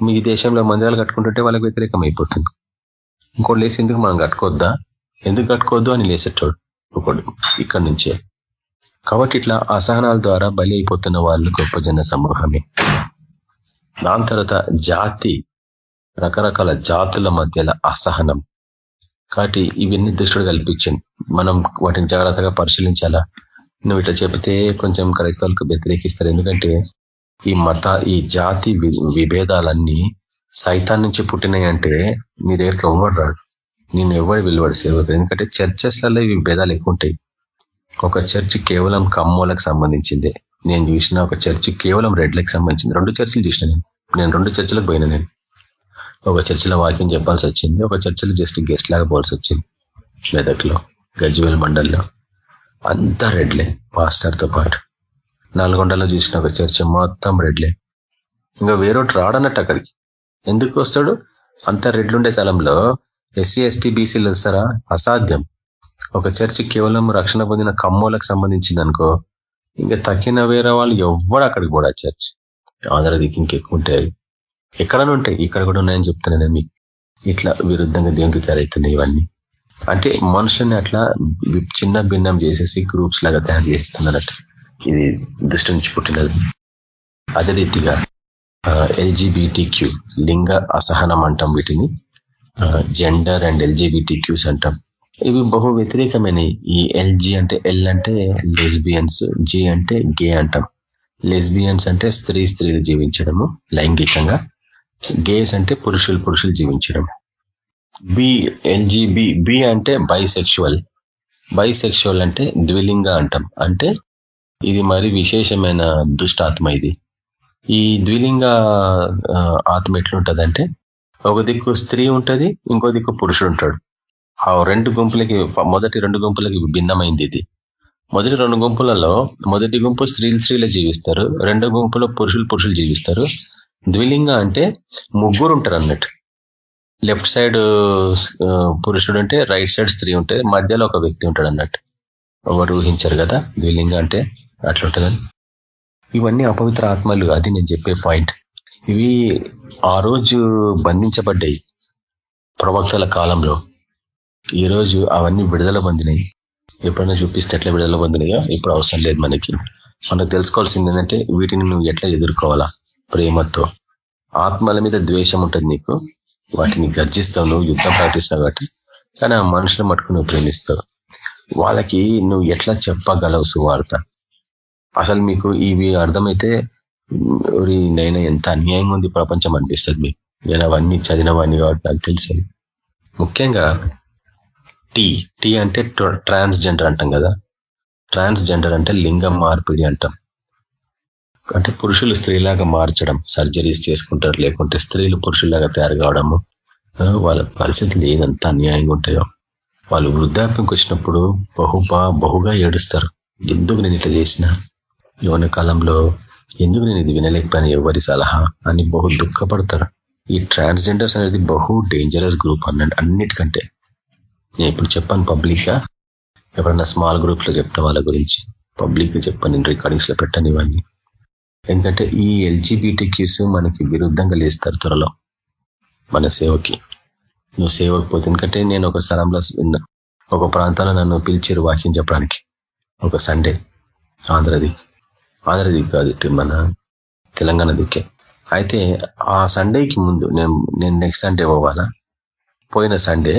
[SPEAKER 3] మీ దేశంలో మందిరాలు కట్టుకుంటుంటే వాళ్ళకి వ్యతిరేకం అయిపోతుంది ఇంకోటి లేసి ఎందుకు మనం కట్టుకోవద్దా ఎందుకు కట్టుకోవద్దు అని లేసేటోడు ఇంకోటి ఇక్కడి నుంచే. కాబట్టి ఇట్లా అసహనాల ద్వారా బలి అయిపోతున్న వాళ్ళు గొప్ప జన సమూహమే. దాని తర్వాత జాతి రకరకాల జాతుల మధ్యల అసహనం. కాబట్టి ఇవన్నీ దుష్టుడు కల్పించింది మనం వాటిని జాగ్రత్తగా పరిశీలించాలా? నువ్వు ఇట్లా చెప్తే కొంచెం క్రైస్తవులకు వ్యతిరేకిస్తారు. ఎందుకంటే ఈ మత ఈ జాతి విభేదాలన్నీ సైతాన్ నుంచి పుట్టినాయి అంటే నీ దగ్గరికి ఎవ్వడు రాడు. నేను ఎవరు విలువడు సేవకు ఎందుకంటే చర్చెస్లలో ఇవి భేదాలు ఎక్కువ ఉంటాయి ఒక చర్చ్ కేవలం కమ్మోలకు సంబంధించిందే. నేను చూసిన ఒక చర్చ్ కేవలం రెడ్లకు సంబంధించింది. రెండు చర్చిలు చూసిన నేను. నేను రెండు చర్చలకు పోయినా నేను. ఒక చర్చిలో వాక్యం చెప్పాల్సి వచ్చింది. ఒక చర్చిలో జస్ట్ గెస్ట్ లాగా పోవాల్సి వచ్చింది. మెదక్లో గజ్వేల్ మండల్లో. అంతా రెడ్లే పాస్టర్తో పాటు. నల్గొండలో చూసిన ఒక చర్చ మొత్తం రెడ్లే. ఇంకా వేరొకటి రాడన్నట్టు అక్కడికి. ఎందుకు వస్తాడు? అంత రెడ్లుండే స్థలంలో ఎస్సీ ఎస్టీ బీసీలు వస్తారా? అసాధ్యం. ఒక చర్చి కేవలం రక్షణ పొందిన కమ్మోలకు సంబంధించింది అనుకో ఇంకా తక్కిన వేరే వాళ్ళు ఎవ్వడు అక్కడికి కూడా చర్చ్. ఆంధ్ర దిక్కు ఇంకెక్కువ ఉంటాయి. ఎక్కడనే ఉంటాయి. ఇక్కడ కూడా ఉన్నాయని చెప్తున్నాను మీకు. ఇట్లా విరుద్ధంగా దేవునికి తయారవుతున్నాయి ఇవన్నీ. అంటే మనుషుల్ని అట్లా చిన్న భిన్నం చేసేసి గ్రూప్స్ లాగా తయారు చేస్తున్నారట. ఇది దృష్టి నుంచి పుట్టినది. అదే రీతిగా ఎల్జీబీటీక్యూ లింగ అసహనం అంటాం వీటిని. జెండర్ అండ్ ఎల్జీబీటీక్యూస్ అంటాం. ఇవి బహు వ్యతిరేకమైనవి. ఈ ఎల్జీ అంటే ఎల్ అంటే లెస్బియన్స్ జి అంటే గే అంటాం. లెస్బియన్స్ అంటే స్త్రీ స్త్రీలు జీవించడము లైంగికంగా. గేస్ అంటే పురుషులు పురుషులు జీవించడం బి ఎల్జీబీ బి అంటే బైసెక్షువల్ బైసెక్షువల్ అంటే ద్విలింగ అంటాం. అంటే ఇది మరి విశేషమైన దుష్టాత్మ ఇది. ఈ ద్విలింగ ఆత్మ ఎట్లుంటదంటే ఒక దిక్కు స్త్రీ ఉంటది ఇంకో దిక్కు పురుషుడు ఉంటాడు. ఆ రెండు గుంపులకి మొదటి రెండు గుంపులకి భిన్నమైంది ఇది. మొదటి రెండు గుంపులలో మొదటి గుంపు స్త్రీలు స్త్రీలు జీవిస్తారు రెండో గుంపులో పురుషులు పురుషులు జీవిస్తారు. ద్విలింగ అంటే ముగ్గురు ఉంటారు అన్నట్టు లెఫ్ట్ సైడ్ పురుషుడు అంటే రైట్ సైడ్ స్త్రీ ఉంటే మధ్యలో ఒక వ్యక్తి ఉంటాడు అన్నట్టు ఎవరు ఊహించారు కదా ద్విలింగ అంటే అట్లుంటుందని. ఇవన్నీ అపవిత్ర ఆత్మలు అది నేను చెప్పే పాయింట్ ఇవి ఆ రోజు బంధించబడ్డాయి ప్రవక్తల కాలంలో. ఈ రోజు అవన్నీ విడుదల పొందినాయి. ఎప్పుడైనా చూపిస్తే ఎట్లా విడుదల పొందినాయో ఇప్పుడు అవసరం లేదు మనకి. మనకు తెలుసుకోవాల్సింది ఏంటంటే వీటిని నువ్వు ఎట్లా ఎదుర్కోవాలా? ప్రేమతో. ఆత్మల మీద ద్వేషం ఉంటుంది నీకు. వాటిని గర్జిస్తావు నువ్వు యుద్ధం ప్రకటిస్తావు కాబట్టి. కానీ ఆ మనుషులు మటుకు నువ్వు ప్రేమిస్తావు. వాళ్ళకి నువ్వు ఎట్లా చెప్పగలవు సువార్త? అసలు మీకు ఇవి అర్థమైతే నేను ఎంత అన్యాయం ఉంది ప్రపంచం అనిపిస్తుంది మీకు. నేను అవన్నీ చదివినవన్నీ కాబట్టి నాకు తెలుసు. ముఖ్యంగా టీ టీ అంటే ట్రాన్స్జెండర్ అంటాం కదా. ట్రాన్స్జెండర్ అంటే లింగం మార్పిడి అంటాం. అంటే పురుషులు స్త్రీలాగా మార్చడం సర్జరీస్ చేసుకుంటారు లేకుంటే స్త్రీలు పురుషుల్లాగా తయారు కావడము వాళ్ళ పరిస్థితులు ఏదంతా అన్యాయంగా ఉంటాయో. వాళ్ళు వృద్ధాప్యంకి వచ్చినప్పుడు బహుబా బహుగా ఏడుస్తారు. ఎందుకు నేను ఇట్లా చేసిన? యోన కాలంలో ఎందుకు నేను ఇది వినలేకపోయాను? ఎవరి సలహా? అని బహు దుఃఖపడతారు. ఈ ట్రాన్స్జెండర్స్ అనేది బహు డేంజరస్ గ్రూప్ అన్నాడు అన్నిటికంటే. నేను ఇప్పుడు చెప్పాను పబ్లిక్గా? ఎవరన్నా స్మాల్ గ్రూప్లో లో చెప్తా వాళ్ళ గురించి. పబ్లిక్గా చెప్పాను నేను రికార్డింగ్స్లో పెట్టాను ఇవన్నీ ఎందుకంటే ఈ ఎల్జీబీటీ క్యూస్ మనకి విరుద్ధంగా లేస్తారు త్వరలో. మన సేవకి. నువ్వు సేవకపోతే ఎందుకంటే నేను ఒక స్థలంలో విన్నా ఒక ప్రాంతంలో నన్ను పిలిచారు వాక్యం చెప్పడానికి. ఒక సండే ఆంధ్రది. ఆంధ్రది కాదు మన తెలంగాణ దిక్కే. అయితే ఆ సండేకి ముందు నేను నేను నెక్స్ట్ సండే పోవాలా? పోయిన సండే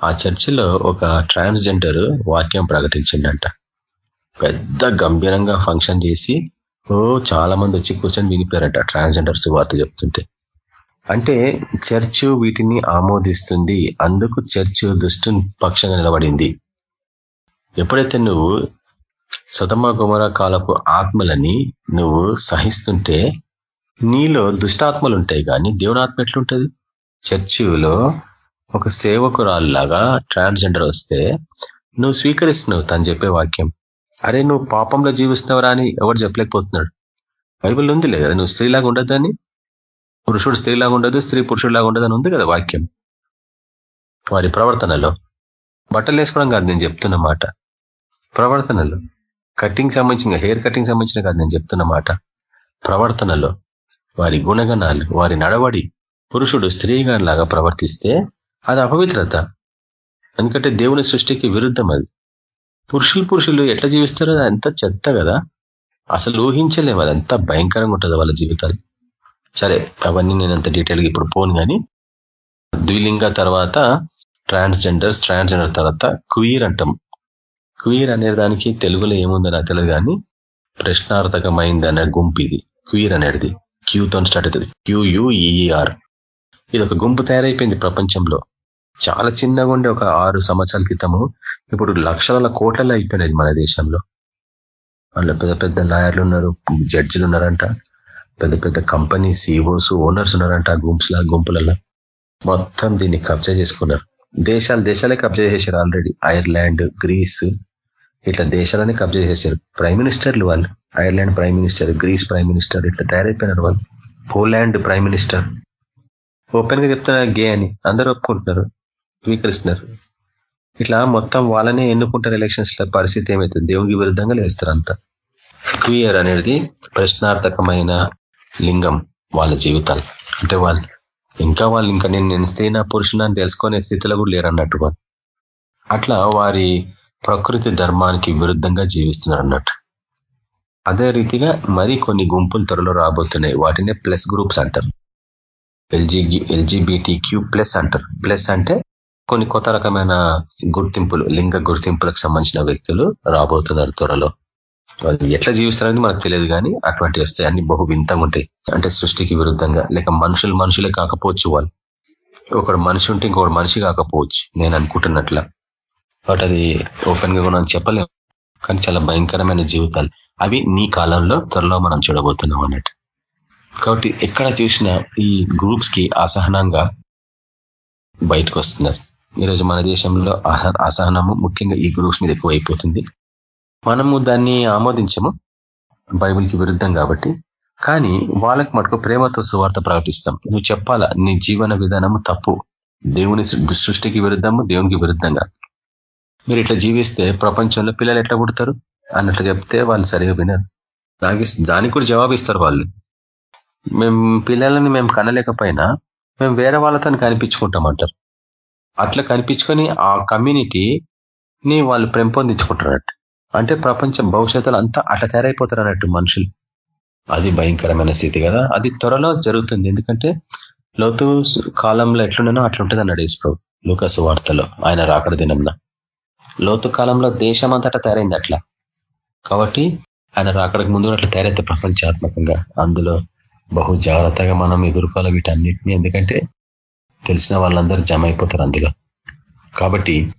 [SPEAKER 3] ఆ చర్చిలో ఒక ట్రాన్స్జెండర్ వాక్యం ప్రకటించిండంట. పెద్ద గంభీరంగా ఫంక్షన్ చేసి ఓ చాలా మంది వచ్చి కూర్చొని వినిపారట ట్రాన్స్జెండర్స్ వార్త చెప్తుంటే. అంటే చర్చ్ వీటిని ఆమోదిస్తుంది అందుకు చర్చ్ దుష్టు పక్షంగా నిలబడింది. ఎప్పుడైతే నువ్వు సుధమ గుమర కాలపు ఆత్మలని నువ్వు సహిస్తుంటే నీలో దుష్టాత్మలు ఉంటాయి కానీ దేవునాత్మ ఎట్లుంటుంది? చర్చిలో ఒక సేవకురాల్లాగా ట్రాన్స్జెండర్ వస్తే నువ్వు స్వీకరిస్తున్నావు తను చెప్పే వాక్యం. అరే నువ్వు పాపంలో జీవిస్తున్నావరా అని ఎవరు చెప్పలేకపోతున్నాడు? బైబిల్ ఉంది లేదా? నువ్వు స్త్రీలాగా ఉండొద్దని? పురుషుడు స్త్రీలాగా ఉండదు స్త్రీ పురుషుడిలాగా ఉండదు అని ఉంది కదా వాక్యం. వారి ప్రవర్తనలో బట్టలు వేసుకోవడం కాదు నేను చెప్తున్న మాట. ప్రవర్తనలో. కటింగ్ సంబంధించిన హెయిర్ కటింగ్ సంబంధించిన కాదు నేను చెప్తున్న మాట. ప్రవర్తనలో వారి గుణగణాలు వారి నడవడి పురుషుడు స్త్రీగా లాగా ప్రవర్తిస్తే అది అపవిత్రత. ఎందుకంటే దేవుని సృష్టికి విరుద్ధం అది. పురుషులు పురుషులు ఎట్లా జీవిస్తారో అంత చెత్త కదా. అసలు ఊహించలేము అది ఎంత భయంకరంగా ఉంటుంది వాళ్ళ జీవితాలు. సరే అవన్నీ నేను అంత డీటెయిల్గా ఇప్పుడు పోను కానీ ద్విలింగ తర్వాత ట్రాన్స్జెండర్స్ ట్రాన్స్జెండర్ తర్వాత క్వీర్ అంటాం. క్వీర్ అనే దానికి తెలుగులో ఏముందో నాకు తెలియదు కానీ ప్రశ్నార్థకమైంది అనే గుంపు ఇది. క్వీర్ అనేది క్యూతో స్టార్ట్ అవుతుంది. క్యూయుఈఆర్ ఇది ఒక గుంపు తయారైపోయింది ప్రపంచంలో. చాలా చిన్నగా ఉండే ఒక ఆరు సంవత్సరాల క్రితము ఇప్పుడు లక్షల కోట్లలో అయిపోయినది మన దేశంలో. వాళ్ళు పెద్ద పెద్ద లాయర్లు ఉన్నారు జడ్జిలు ఉన్నారంట పెద్ద పెద్ద కంపెనీ సీఓస్ ఓనర్స్ ఉన్నారంట గుంపుల గుంపులలో మొత్తం దీన్ని కబ్జా చేసుకున్నారు. దేశాలు దేశాలే కబ్జా చేశారు ఆల్రెడీ. ఐర్లాండ్ గ్రీస్ ఇట్లా దేశాలని కబ్జా చేశారు ప్రైమ్ మినిస్టర్లు వాళ్ళు Ireland prime minister Greece prime minister ఇట్లా తయారైపోయినారు వాళ్ళు. Poland prime minister. ఓపెన్గా చెప్తున్నారు గే అని. అందరూ ఒప్పుకుంటున్నారు స్వీకరిస్తున్నారు. ఇట్లా మొత్తం వాళ్ళనే ఎన్నుకుంటారు ఎలక్షన్స్లో పరిస్థితి ఏమవుతుంది దేవునికి విరుద్ధంగా లేస్తారు అంతా. క్వియర్ అనేది ప్రశ్నార్థకమైన లింగం వాళ్ళ జీవితాలు. అంటే వాళ్ళు ఇంకా వాళ్ళు ఇంకా నేను నేను స్త్రీనా పురుషుని అని తెలుసుకునే స్థితిలో కూడా లేరు అన్నట్టు వాళ్ళు. అట్లా వారి ప్రకృతి ధర్మానికి విరుద్ధంగా జీవిస్తున్నారు అన్నట్టు అదే రీతిగా మరి కొన్ని గుంపులు త్వరలో రాబోతున్నాయి. వాటినే ప్లస్ గ్రూప్స్ అంటారు. ఎల్జీ ఎల్జీబీటీ క్యూ ప్లస్ అంటారు. ప్లస్ అంటే కొన్ని కొత్త రకమైన గుర్తింపులు లింగ గుర్తింపులకు సంబంధించిన వ్యక్తులు రాబోతున్నారు త్వరలో. ఎట్లా జీవిస్తారని మనకు తెలియదు కానీ అటువంటివి వస్తాయి. అన్ని బహు వింతంగా ఉంటాయి. అంటే సృష్టికి విరుద్ధంగా. లేక మనుషులు మనుషులే కాకపోవచ్చు వాళ్ళు. ఒకడు మనిషి ఉంటే ఇంకొకటి మనిషి కాకపోవచ్చు. నేను అనుకుంటున్నట్ల. బట్ అది ఓపెన్గా మనం చెప్పలేము కానీ చాలా భయంకరమైన జీవితాలు. అవి నీ కాలంలో త్వరలో మనం చూడబోతున్నాం అన్నట్టు. కాబట్టి ఎక్కడ చూసినా ఈ గ్రూప్స్కి అసహనంగా బయటకు వస్తున్నారు ఈరోజు మన దేశంలో అసహనము ముఖ్యంగా ఈ గ్రూప్స్ మీద ఎక్కువ అయిపోతుంది మనము దాన్ని ఆమోదించము. బైబిల్కి విరుద్ధం కాబట్టి. కానీ వాళ్ళకి మటుకు ప్రేమతో సువార్త ప్రకటిస్తాం. నువ్వు చెప్పాలా నీ జీవన విధానము తప్పు. దేవుని సృష్టికి విరుద్ధము దేవునికి విరుద్ధంగా. మీరు ఇట్లా జీవిస్తే ప్రపంచంలో పిల్లలు ఎట్లా పుడతారు? అన్నట్లు చెప్తే వాళ్ళు సరిగా వినరు. దానికి దానికి కూడా జవాబిస్తారు వాళ్ళు. మేము పిల్లలని మేము కనలేకపోయినా మేము వేరే వాళ్ళతో కనిపించుకుంటాం అంటారు అట్లా కనిపించుకొని ఆ కమ్యూనిటీని వాళ్ళు పెంపొందించుకుంటారన్నట్టు అంటే ప్రపంచం భవిష్యత్తులో అంతా అట్లా తయారైపోతారు అన్నట్టు మనుషులు. అది భయంకరమైన స్థితి కదా. అది త్వరలో జరుగుతుంది. ఎందుకంటే లోతు కాలంలో ఎట్లుండనో అట్లుంటుంది అన్నాడు ఈశ్వరు లూకస్ వార్తలో ఆయన రాకడ దినంన. లోతు కాలంలో దేశం అంతటా తయారైంది అట్లా. కాబట్టి ఆయన అక్కడికి ముందు అట్లా తయారైతే ప్రపంచాత్మకంగా. అందులో బహు జాగ్రత్తగా మనం ఎదుర్కోవాలి వీటన్నిటిని. ఎందుకంటే తెలిసిన వాళ్ళందరూ జమ అయిపోతారు అందులో. కాబట్టి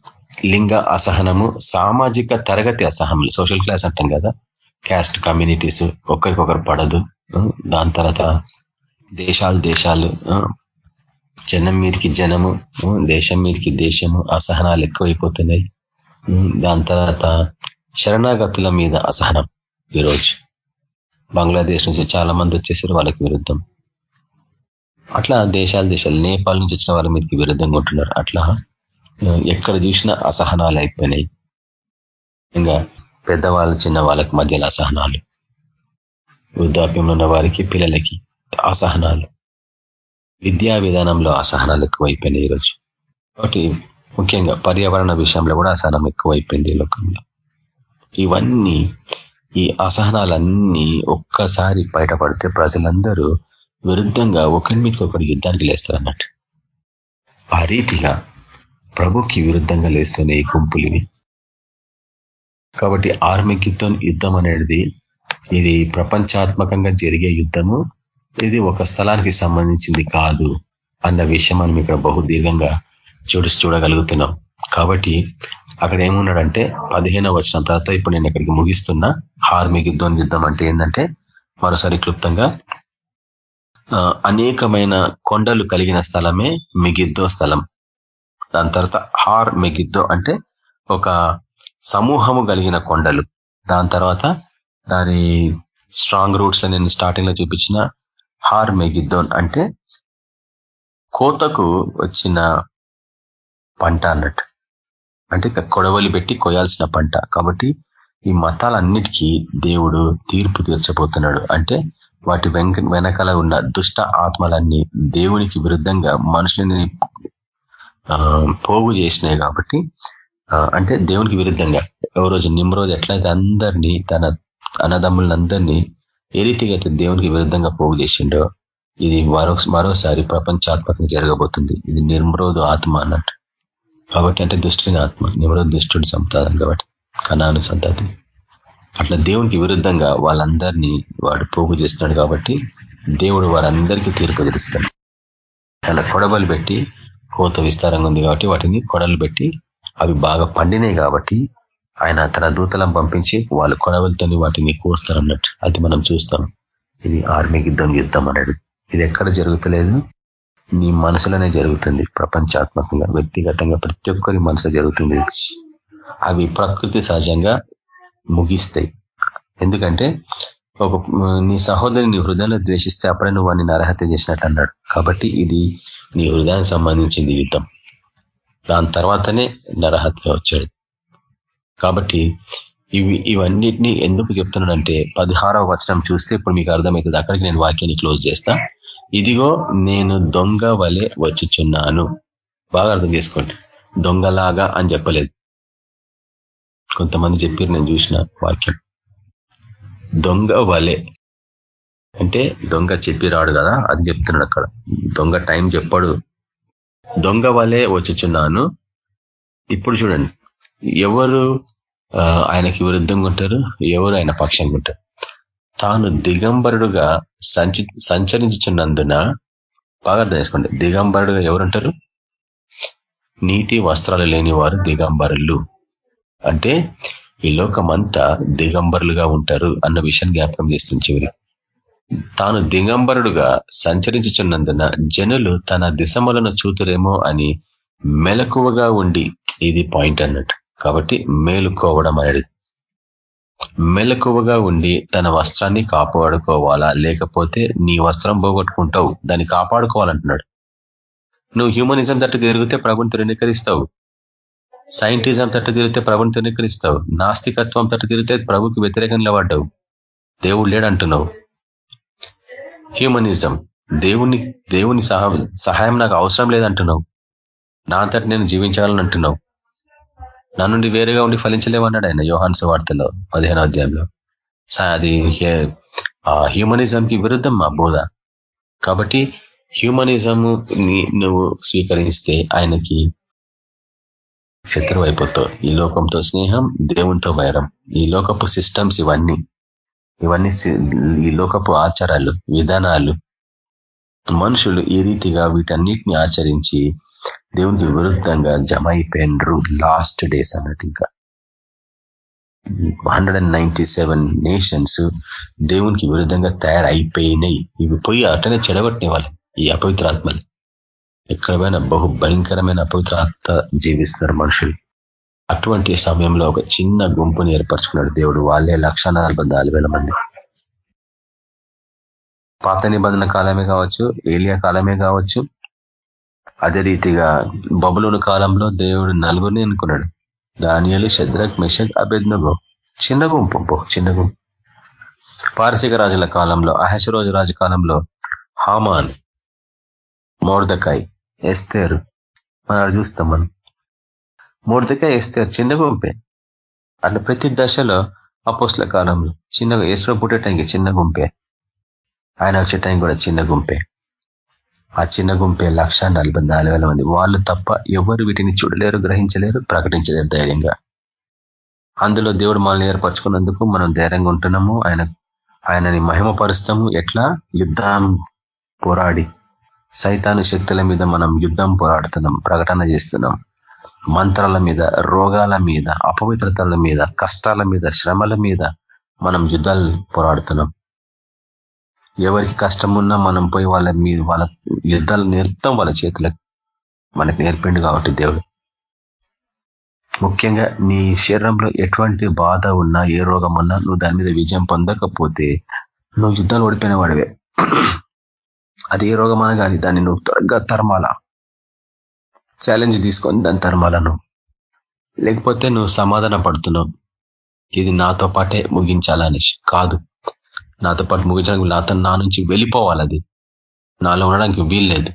[SPEAKER 3] లింగ అసహనము సామాజిక తరగతి అసహనం సోషల్ క్లాస్ అంటాం కదా. క్యాస్ట్ కమ్యూనిటీస్ ఒకరికొకరు పడదు. దాని తర్వాత దేశాలు దేశాలు జనం మీదకి జనము దేశం మీదకి దేశము అసహనాలు ఎక్కువైపోతున్నాయి. దాని తర్వాత శరణాగతుల మీద అసహనం ఈరోజు. బంగ్లాదేశ్ నుంచి చాలా మంది వచ్చేసారు వాళ్ళకి విరుద్ధం. అట్లా దేశాల దేశాలు నేపాల్ నుంచి వచ్చిన వాళ్ళ మీదకి విరుద్ధంగా ఉంటున్నారు అట్లా ఎక్కడ చూసినా అసహనాలు అయిపోయినాయి. ఇంకా పెద్దవాళ్ళు చిన్న వాళ్ళకి మధ్యలో అసహనాలు. వృద్ధాప్యంలో ఉన్న వారికి పిల్లలకి అసహనాలు. విద్యా విధానంలో అసహనాలు ఎక్కువైపోయినాయి ఈరోజు. కాబట్టి ముఖ్యంగా పర్యావరణ విషయంలో కూడా అసహనం ఎక్కువైపోయింది ఈ లోకంలో. ఇవన్నీ ఈ అసహనాలన్నీ ఒక్కసారి బయటపడితే ప్రజలందరూ విరుద్ధంగా ఒకరి మీదకి ఒకరు యుద్ధానికి లేస్తారు అన్నట్టు ఆ రీతిగా ప్రభుకి విరుద్ధంగా లేస్తున్నాయి ఈ గుంపులివి కాబట్టి ఆర్మికితో యుద్ధం అనేది ఇది ప్రపంచాత్మకంగా జరిగే యుద్ధము. ఇది ఒక స్థలానికి సంబంధించింది కాదు అన్న విషయం మనం ఇక్కడ బహుదీర్ఘంగా చూడు చూడగలుగుతున్నాం. కాబట్టి అక్కడ ఏమున్నాడంటే పదిహేనవ వచ్చిన తర్వాత ఇప్పుడు నేను ఇక్కడికి ముగిస్తున్నా. హార్మిగిద్దోని యుద్ధం అంటే ఏంటంటే మరోసారి క్లుప్తంగా అనేకమైన కొండలు కలిగిన స్థలమే మిగిద్దో స్థలం. దాని తర్వాత హార్ మెగిద్దో అంటే ఒక సమూహము కలిగిన కొండలు. దాని తర్వాత దాని స్ట్రాంగ్ రూట్స్లో నేను స్టార్టింగ్లో చూపించిన హార్ మెగిద్దోన్ అంటే కోతకు వచ్చిన పంట అన్నట్టు. అంటే కొడవలి పెట్టి కొయాల్సిన పంట. కాబట్టి ఈ మతాలన్నిటికీ దేవుడు తీర్పు తీర్చబోతున్నాడు. అంటే వాటి వెంక వెనకాల ఉన్న దుష్ట ఆత్మలన్నీ దేవునికి విరుద్ధంగా మనుషులని పోగు చేసినాయి కాబట్టి అంటే దేవునికి విరుద్ధంగా. ఓ రోజు నిమ్రోజు ఎట్లయితే అందరినీ తన అన్నదమ్ములందరినీ ఏ రీతిగా అయితే దేవునికి విరుద్ధంగా పోగు చేసిండో ఇది మరో మరోసారి ప్రపంచాత్మకంగా జరగబోతుంది. ఇది నిర్మరోధు ఆత్మ అన్నట్టు. కాబట్టి అంటే దుష్టుని ఆత్మ నిమ్రోధు దుష్టుడి సంతానం కాబట్టి కణాను సంతతి. అట్లా దేవునికి విరుద్ధంగా వాళ్ళందరినీ వాడు పోగు చేస్తున్నాడు కాబట్టి దేవుడు వారందరికీ తీర్పు తెలుస్తాడు అలా కొడబలు పెట్టి కోత విస్తారంగా ఉంది కాబట్టి వాటిని కొడలు పెట్టి అవి బాగా పండినాయి కాబట్టి ఆయన తన దూతలను పంపించి వాళ్ళు కొడవలతోని వాటిని కోస్తారన్నట్టు అది మనం చూస్తాం. ఇది ఆర్మీ యుద్ధం యుద్ధం అన్నాడు ఇది ఎక్కడ జరుగుతలేదు? నీ మనసులోనే జరుగుతుంది ప్రపంచాత్మకంగా వ్యక్తిగతంగా ప్రతి ఒక్కరి మనసులో జరుగుతుంది. అవి ప్రకృతి సహజంగా ముగిస్తాయి. ఎందుకంటే ఒక నీ సహోదరి నీ హృదయంలో ద్వేషిస్తే అప్పుడే నువ్వు వాడిని నరహత్య చేసినట్లు అన్నాడు. కాబట్టి ఇది నీ హృదయానికి సంబంధించింది యుద్ధం. దాని తర్వాతనే నరహత్య వచ్చాడు. కాబట్టి ఇవి ఇవన్నిటినీ ఎందుకు చెప్తున్నాడంటే పదిహారవ వచనం చూస్తే ఇప్పుడు మీకు అర్థమవుతుంది. అక్కడికి నేను వాక్యాన్ని క్లోజ్ చేస్తా. ఇదిగో నేను దొంగ వలె వచ్చుచున్నాను. బాగా అర్థం చేసుకోండి. దొంగలాగా అని చెప్పలేదు. కొంతమంది చెప్పారు నేను చూసిన వాక్యం. దొంగ వలె. అంటే దొంగ చెప్పి రాడు కదా అది చెప్తున్నాడు అక్కడ. దొంగ టైం చెప్పాడు. దొంగ వలె వచ్చుచున్నాను. ఇప్పుడు చూడండి. ఎవరు ఆయనకి విరుద్ధంగా ఉంటారు? ఎవరు ఆయన పక్షంగా ఉంటారు? తాను దిగంబరుడుగా సంచి సంచరించుచున్నందున బాగా అర్థం చేసుకోండి. దిగంబరుడుగా ఎవరుంటారు? నీతి వస్త్రాలు లేని వారు దిగంబరులు. అంటే ఈ లోకమంతా దిగంబరులుగా ఉంటారు అన్న విషయం జ్ఞాపకం చేస్తుంది చివరి. తాను దిగంబరుడుగా సంచరించుచున్నందున జనులు తన దిశములను చూతురేమో అని మెలకువగా ఉండి ఇది పాయింట్ అన్నట్టు. కాబట్టి మేలుకోవడం అనేది మెలకువగా ఉండి తన వస్త్రాన్ని కాపాడుకోవాలా? లేకపోతే నీ వస్త్రం పోగొట్టుకుంటావు దాన్ని కాపాడుకోవాలంటున్నాడు. నువ్వు హ్యూమనిజం తట్టు తిరిగితే ప్రభుని తృణీకరిస్తావు. సైంటిజం తట్టు తిరిగితే ప్రభుని తృణీకరిస్తావు. నాస్తికత్వం తట్టు తిరిగితే ప్రభుకి వ్యతిరేకంగా పడ్డావు దేవుడు లేడంటున్నావు. హ్యూమనిజం. దేవుని దేవుని సహాయం నాకు అవసరం లేదంటున్నావు. నా అంతటి నేను జీవించాలని అంటున్నావు. నా నుండి వేరుగా ఉండి ఫలించలేమన్నాడు ఆయన యోహాన్స్ వార్తలో పదిహేను అధ్యాయంలో. అది హ్యూమనిజంకి విరుద్ధం మా బోధ. కాబట్టి హ్యూమనిజము నువ్వు స్వీకరిస్తే ఆయనకి శత్రువు అయిపోతావు. ఈ లోకంతో స్నేహం దేవునితో వైరం. ఈ లోకపు సిస్టమ్స్ ఇవన్నీ. ఇవన్నీ ఈ లోకపు ఆచారాలు విధానాలు. మనుషులు ఈ రీతిగా వీటన్నిటిని ఆచరించి దేవునికి విరుద్ధంగా జమ అయిపోయినరు లాస్ట్ డేస్ అన్నట్టు ఇంకా. Hundred and ninety seven nations దేవునికి విరుద్ధంగా తయారైపోయినాయి. ఇవి పోయి అటనే చెడగొట్టిన వాళ్ళు ఈ అపవిత్రాత్మలు ఎక్కడ పోయినా బహు భయంకరమైన అపవిత్రాత్మ జీవిస్తున్నారు మనుషులు. అటువంటి సమయంలో ఒక చిన్న గుంపుని ఏర్పరచుకున్నాడు దేవుడు. వాళ్ళే లక్ష మంది. పాత నిబంధన కాలమే కావచ్చు ఏలియా కాలమే కావచ్చు అదే రీతిగా బబులోని కాలంలో దేవుడు నలుగురిని అనుకున్నాడు దానియాలు శద్రక్ మెషక్ అభెజ్ఞగో చిన్న గుంపు చిన్న గుంపు. పారసిక రాజుల కాలంలో అహశరోజు రాజు కాలంలో హామాన్ మోర్దకాయ్ ఎస్తేరు. మనం చూస్తాం మనం. మోర్దకాయ్ ఎస్తేరు చిన్న గుంపే. అట్లా ప్రతి దశలో అపోస్ల కాలంలో చిన్నగా ఏసులో టైంకి చిన్న గుంపే. ఆయన వచ్చే టైం కూడా చిన్న గుంపే. ఆ చిన్న గుంపే లక్ష మంది. వాళ్ళు తప్ప ఎవరు వీటిని చూడలేరు గ్రహించలేరు ప్రకటించలేరు ధైర్యంగా. అందులో దేవుడు మనల్ని ఏర్పరచుకున్నందుకు మనం ధైర్యంగా ఉంటున్నాము. ఆయన ఆయనని మహిమపరుస్తాము. ఎట్లా? యుద్ధం పోరాడి. సైతాను శక్తుల మీద మనం యుద్ధం పోరాడుతున్నాం ప్రకటన చేస్తున్నాం. మంత్రాల మీద రోగాల మీద అపవిత్రతల మీద కష్టాల మీద శ్రమల మీద మనం యుద్ధాలు పోరాడుతున్నాం. ఎవరికి కష్టం ఉన్నా మనం పోయి వాళ్ళ మీద వాళ్ళ యుద్ధాలు నేర్పుతాం వాళ్ళ చేతులకు. మనకు నేర్పిండు కాబట్టి దేవుడు. ముఖ్యంగా నీ శరీరంలో ఎటువంటి బాధ ఉన్నా ఏ రోగం ఉన్నా నువ్వు దాని మీద విజయం పొందకపోతే నువ్వు యుద్ధాలు ఓడిపోయిన వాడివే. అది ఏ రోగమన కానీ దాన్ని నువ్వు త్వరగా తరమాల. ఛాలెంజ్ తీసుకొని దాని తరమాలను లేకపోతే నువ్వు సమాధాన పడుతున్నావు. ఇది నాతో పాటే ముగించాలని కాదు. నాతో పాటు ముగించడానికి నాతో నా నుంచి వెళ్ళిపోవాలి అది నాలో ఉండడానికి వీల్లేదు.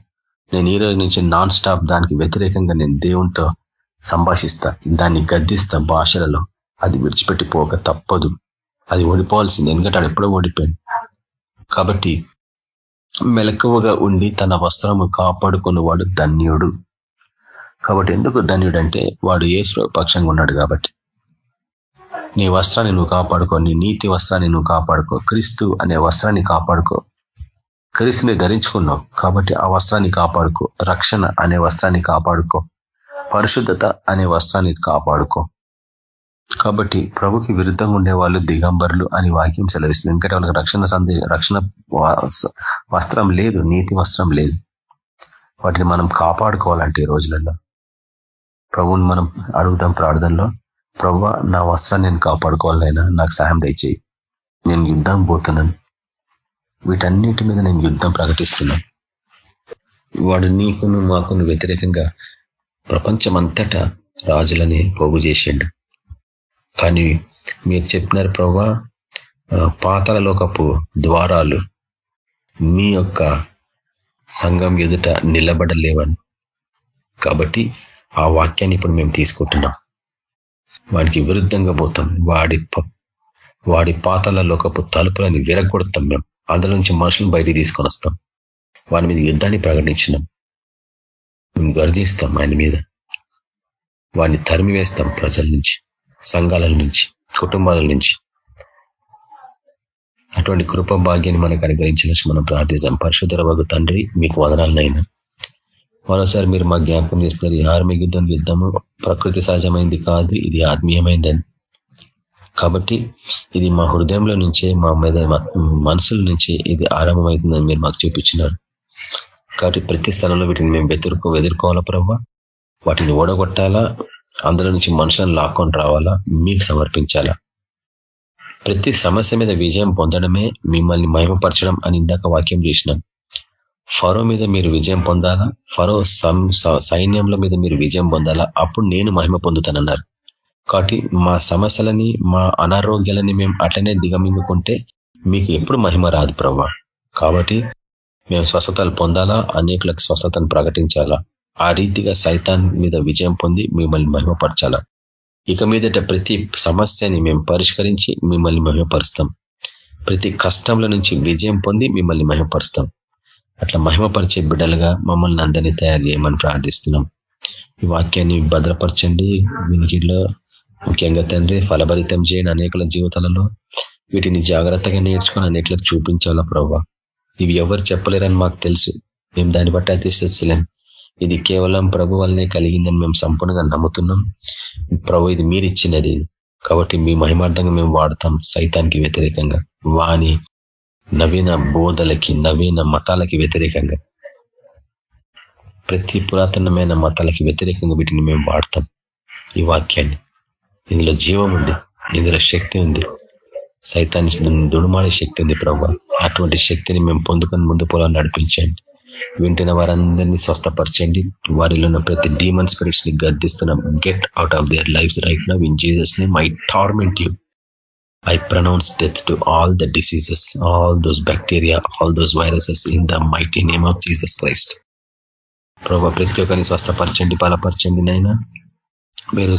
[SPEAKER 3] నేను ఈ రోజు నుంచి నాన్ స్టాప్ దానికి వ్యతిరేకంగా నేను దేవునితో సంభాషిస్తా దాన్ని గద్దిస్తా భాషలలో. అది విడిచిపెట్టిపోక తప్పదు. అది ఓడిపోవాల్సింది ఎందుకంటే అది ఎప్పుడో ఓడిపోయింది. కాబట్టి మెలకువగా ఉండి తన వస్త్రము కాపాడుకున్నవాడు ధన్యుడు. కాబట్టి ఎందుకు ధన్యుడు అంటే వాడు ఏ పక్షంగా ఉన్నాడు కాబట్టి. నీ వస్త్రాన్ని నువ్వు కాపాడుకో నీ నీతి వస్త్రాన్ని నువ్వు కాపాడుకో క్రీస్తు అనే వస్త్రాన్ని కాపాడుకో. క్రీస్తుని ధరించుకున్నావు కాబట్టి ఆ వస్త్రాన్ని కాపాడుకో రక్షణ అనే వస్త్రాన్ని కాపాడుకో పరిశుద్ధత అనే వస్త్రాన్ని కాపాడుకో. కాబట్టి ప్రభుకి విరుద్ధంగా ఉండే వాళ్ళు దిగంబరులు అని వాక్యం సెలవిస్తుంది. ఎందుకంటే వాళ్ళకి రక్షణ సందే రక్షణ వస్త్రం లేదు నీతి వస్త్రం లేదు. వాటిని మనం కాపాడుకోవాలంటే ఈ రోజులలో. ప్రభుని మనం అడుగుదాం ప్రార్థనలో. ప్రభు నా వస్త్రాన్ని నేను కాపాడుకోవాలైనా నాకు సహాయం దయచేయి. నేను యుద్ధం పోతున్నాను. వీటన్నిటి మీద నేను యుద్ధం ప్రకటిస్తున్నాను. వాడు నీకును మాకును వ్యతిరేకంగా ప్రపంచమంతటా రాజులని పోగు చేసిండు. కానీ మీరు చెప్పినారు ప్రభా పాతలలోకపు ద్వారాలు మీ యొక్క సంఘం ఎదుట నిలబడలేవని. కాబట్టి ఆ వాక్యాన్ని ఇప్పుడు మేము తీసుకుంటున్నాం. వాడికి విరుద్ధంగా పోతాం. వాడి వాడి పాతల లోకపు తలుపులని విరగొడతాం మేము అందులో నుంచి మనుషులను బయటికి తీసుకొని వస్తాం. వాని మీద యుద్ధాన్ని ప్రకటించినాం. మేము గర్జిస్తాం ఆయన మీద. వాడిని తరిమి వేస్తాం ప్రజల నుంచి సంఘాల నుంచి కుటుంబాల నుంచి. అటువంటి కృప భాగ్యాన్ని మనకు అనుగ్రహించాలని మనం ప్రార్థిస్తాం. పరశుధర వగు తండ్రి మీకు వదనాలనైనా మరోసారి మీరు మా జ్ఞాపకం చేస్తున్నారు ఈ ఆర్మిక యుద్ధం యుద్ధము ప్రకృతి సహజమైంది కాదు ఇది ఆత్మీయమైందని. కాబట్టి ఇది మా హృదయంలో నుంచే మా మీద మనసుల నుంచి ఇది ఆరంభమవుతుందని మీరు మాకు చూపించినారు. కాబట్టి ప్రతి స్థలంలో వీటిని మేము ఎదుర్కో ఎదుర్కోవాలా ప్రభావ వాటిని ఓడగొట్టాలా? అందులో నుంచి మనుషులను లాక్కొని రావాలా? మీకు సమర్పించాలా? ప్రతి సమస్య మీద విజయం పొందడమే మిమ్మల్ని మహిమపరచడం అని ఇందాక వాక్యం చేసినాం. ఫరో మీద మీరు విజయం పొందాలా? ఫరో సైన్యంల మీద మీరు విజయం పొందాలా? అప్పుడు నేను మహిమ పొందుతానన్నారు. కాబట్టి మా సమస్యలని మా అనారోగ్యాలని మేము అట్లనే దిగమింగుకుంటే మీకు ఎప్పుడు మహిమ రాదు ప్రవ్వ. కాబట్టి మేము స్వస్థతలు పొందాలా? అనేకులకు స్వస్థతను ప్రకటించాలా? ఆ రీతిగా సైతాన్ మీద విజయం పొంది మిమ్మల్ని మహిమపరచాలా? ఇక మీదట ప్రతి సమస్యని మేము పరిష్కరించి మిమ్మల్ని మహిమపరుస్తాం. ప్రతి కష్టంల నుంచి విజయం పొంది మిమ్మల్ని మహిమపరుస్తాం. అట్లా మహిమపరిచే బిడ్డలుగా మమ్మల్ని అందరినీ తయారు చేయమని ప్రార్థిస్తున్నాం. ఈ వాక్యాన్ని భద్రపరచండి. వినికిడిలో ముఖ్యంగా తండ్రి ఫలభరితం చేయని అనేకల జీవితాలలో వీటిని జాగ్రత్తగా నేర్చుకొని అనేకలకు చూపించాలా ప్రభా? ఇవి ఎవరు చెప్పలేరని మాకు తెలుసు. మేము దాన్ని బట్టి అతిశిస్తలేం ఇది కేవలం ప్రభు వల్లనే కలిగిందని మేము సంపూర్ణంగా నమ్ముతున్నాం. ప్రభు ఇది మీరు ఇచ్చినది కాబట్టి మీ మహిమార్థంగా మేము వాడతాం సైతానికి వ్యతిరేకంగా. వాని నవీన బోధలకి నవీన మతాలకి వ్యతిరేకంగా. ప్రతి పురాతనమైన మతాలకి వ్యతిరేకంగా వీటిని మేము వాడతాం ఈ వాక్యాన్ని. ఇందులో జీవం ఉంది ఇందులో శక్తి ఉంది. సైతాన్ని దుడుమాడే శక్తి ఉంది ప్రభు అటువంటి శక్తిని మేము పొందుకొని ముందు పొలాన్ని నడిపించండి. వింటున్న వారందరినీ స్వస్థపరచండి. వారిలో ఉన్న ప్రతి డీమన్ స్పిరిట్స్ని గర్దిస్తున్నాం get out of their life right now in జీసస్ని my torment you I pronounce death to all the diseases all those bacteria all those viruses in the mighty name of Jesus Christ ప్రభావ ప్రతి ఒక్కరిని స్వస్థపరచండి బలపరచండి నైనా మీరు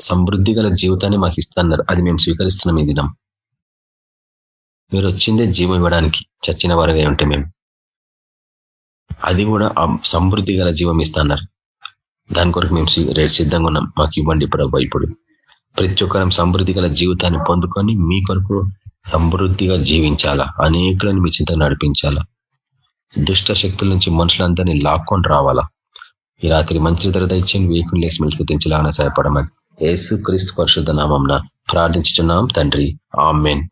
[SPEAKER 3] సమృద్ధి గల జీవితాన్ని మాకు ఇస్తున్నారు. అది మేము స్వీకరిస్తున్నాం ఈ దినం. మీరు వచ్చిందే జీవం ఇవ్వడానికి చచ్చిన వారుగా ఉంటే మేము. అది కూడా సమృద్ధి గల జీవం ఇస్తున్నారు. దాని కొరకు మేము సిద్ధంగా ఉన్నాం. మాకు ఇవ్వండి ప్రభావ ఇప్పుడు. ప్రతి ఒక్కరం సమృద్ధి గల జీవితాన్ని పొందుకొని మీ కొరకు సమృద్ధిగా జీవించాలా? అనేకులను మీ చింత నడిపించాలా? దుష్ట శక్తుల నుంచి మనుషులందరినీ లాక్కొని రావాలా? ఈ రాత్రి మంచి నిద్ర దయచేయండి వేకుని లేసి మెలిసి సహాయపడమని యేసు క్రీస్తు పరిశుద్ధ నామంన ప్రార్థించుతున్నాం తండ్రి. ఆమెన్.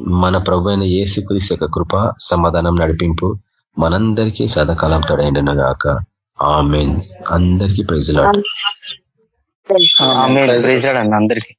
[SPEAKER 3] మన ప్రభు అయిన ఏసు క్రీస్తు యొక్క కృప సమాధానం నడిపింపు మనందరికీ సదాకాలం తోడైండును గాక. ఆమెన్. అందరికీ ప్రైజులాడు
[SPEAKER 1] అందరికీ.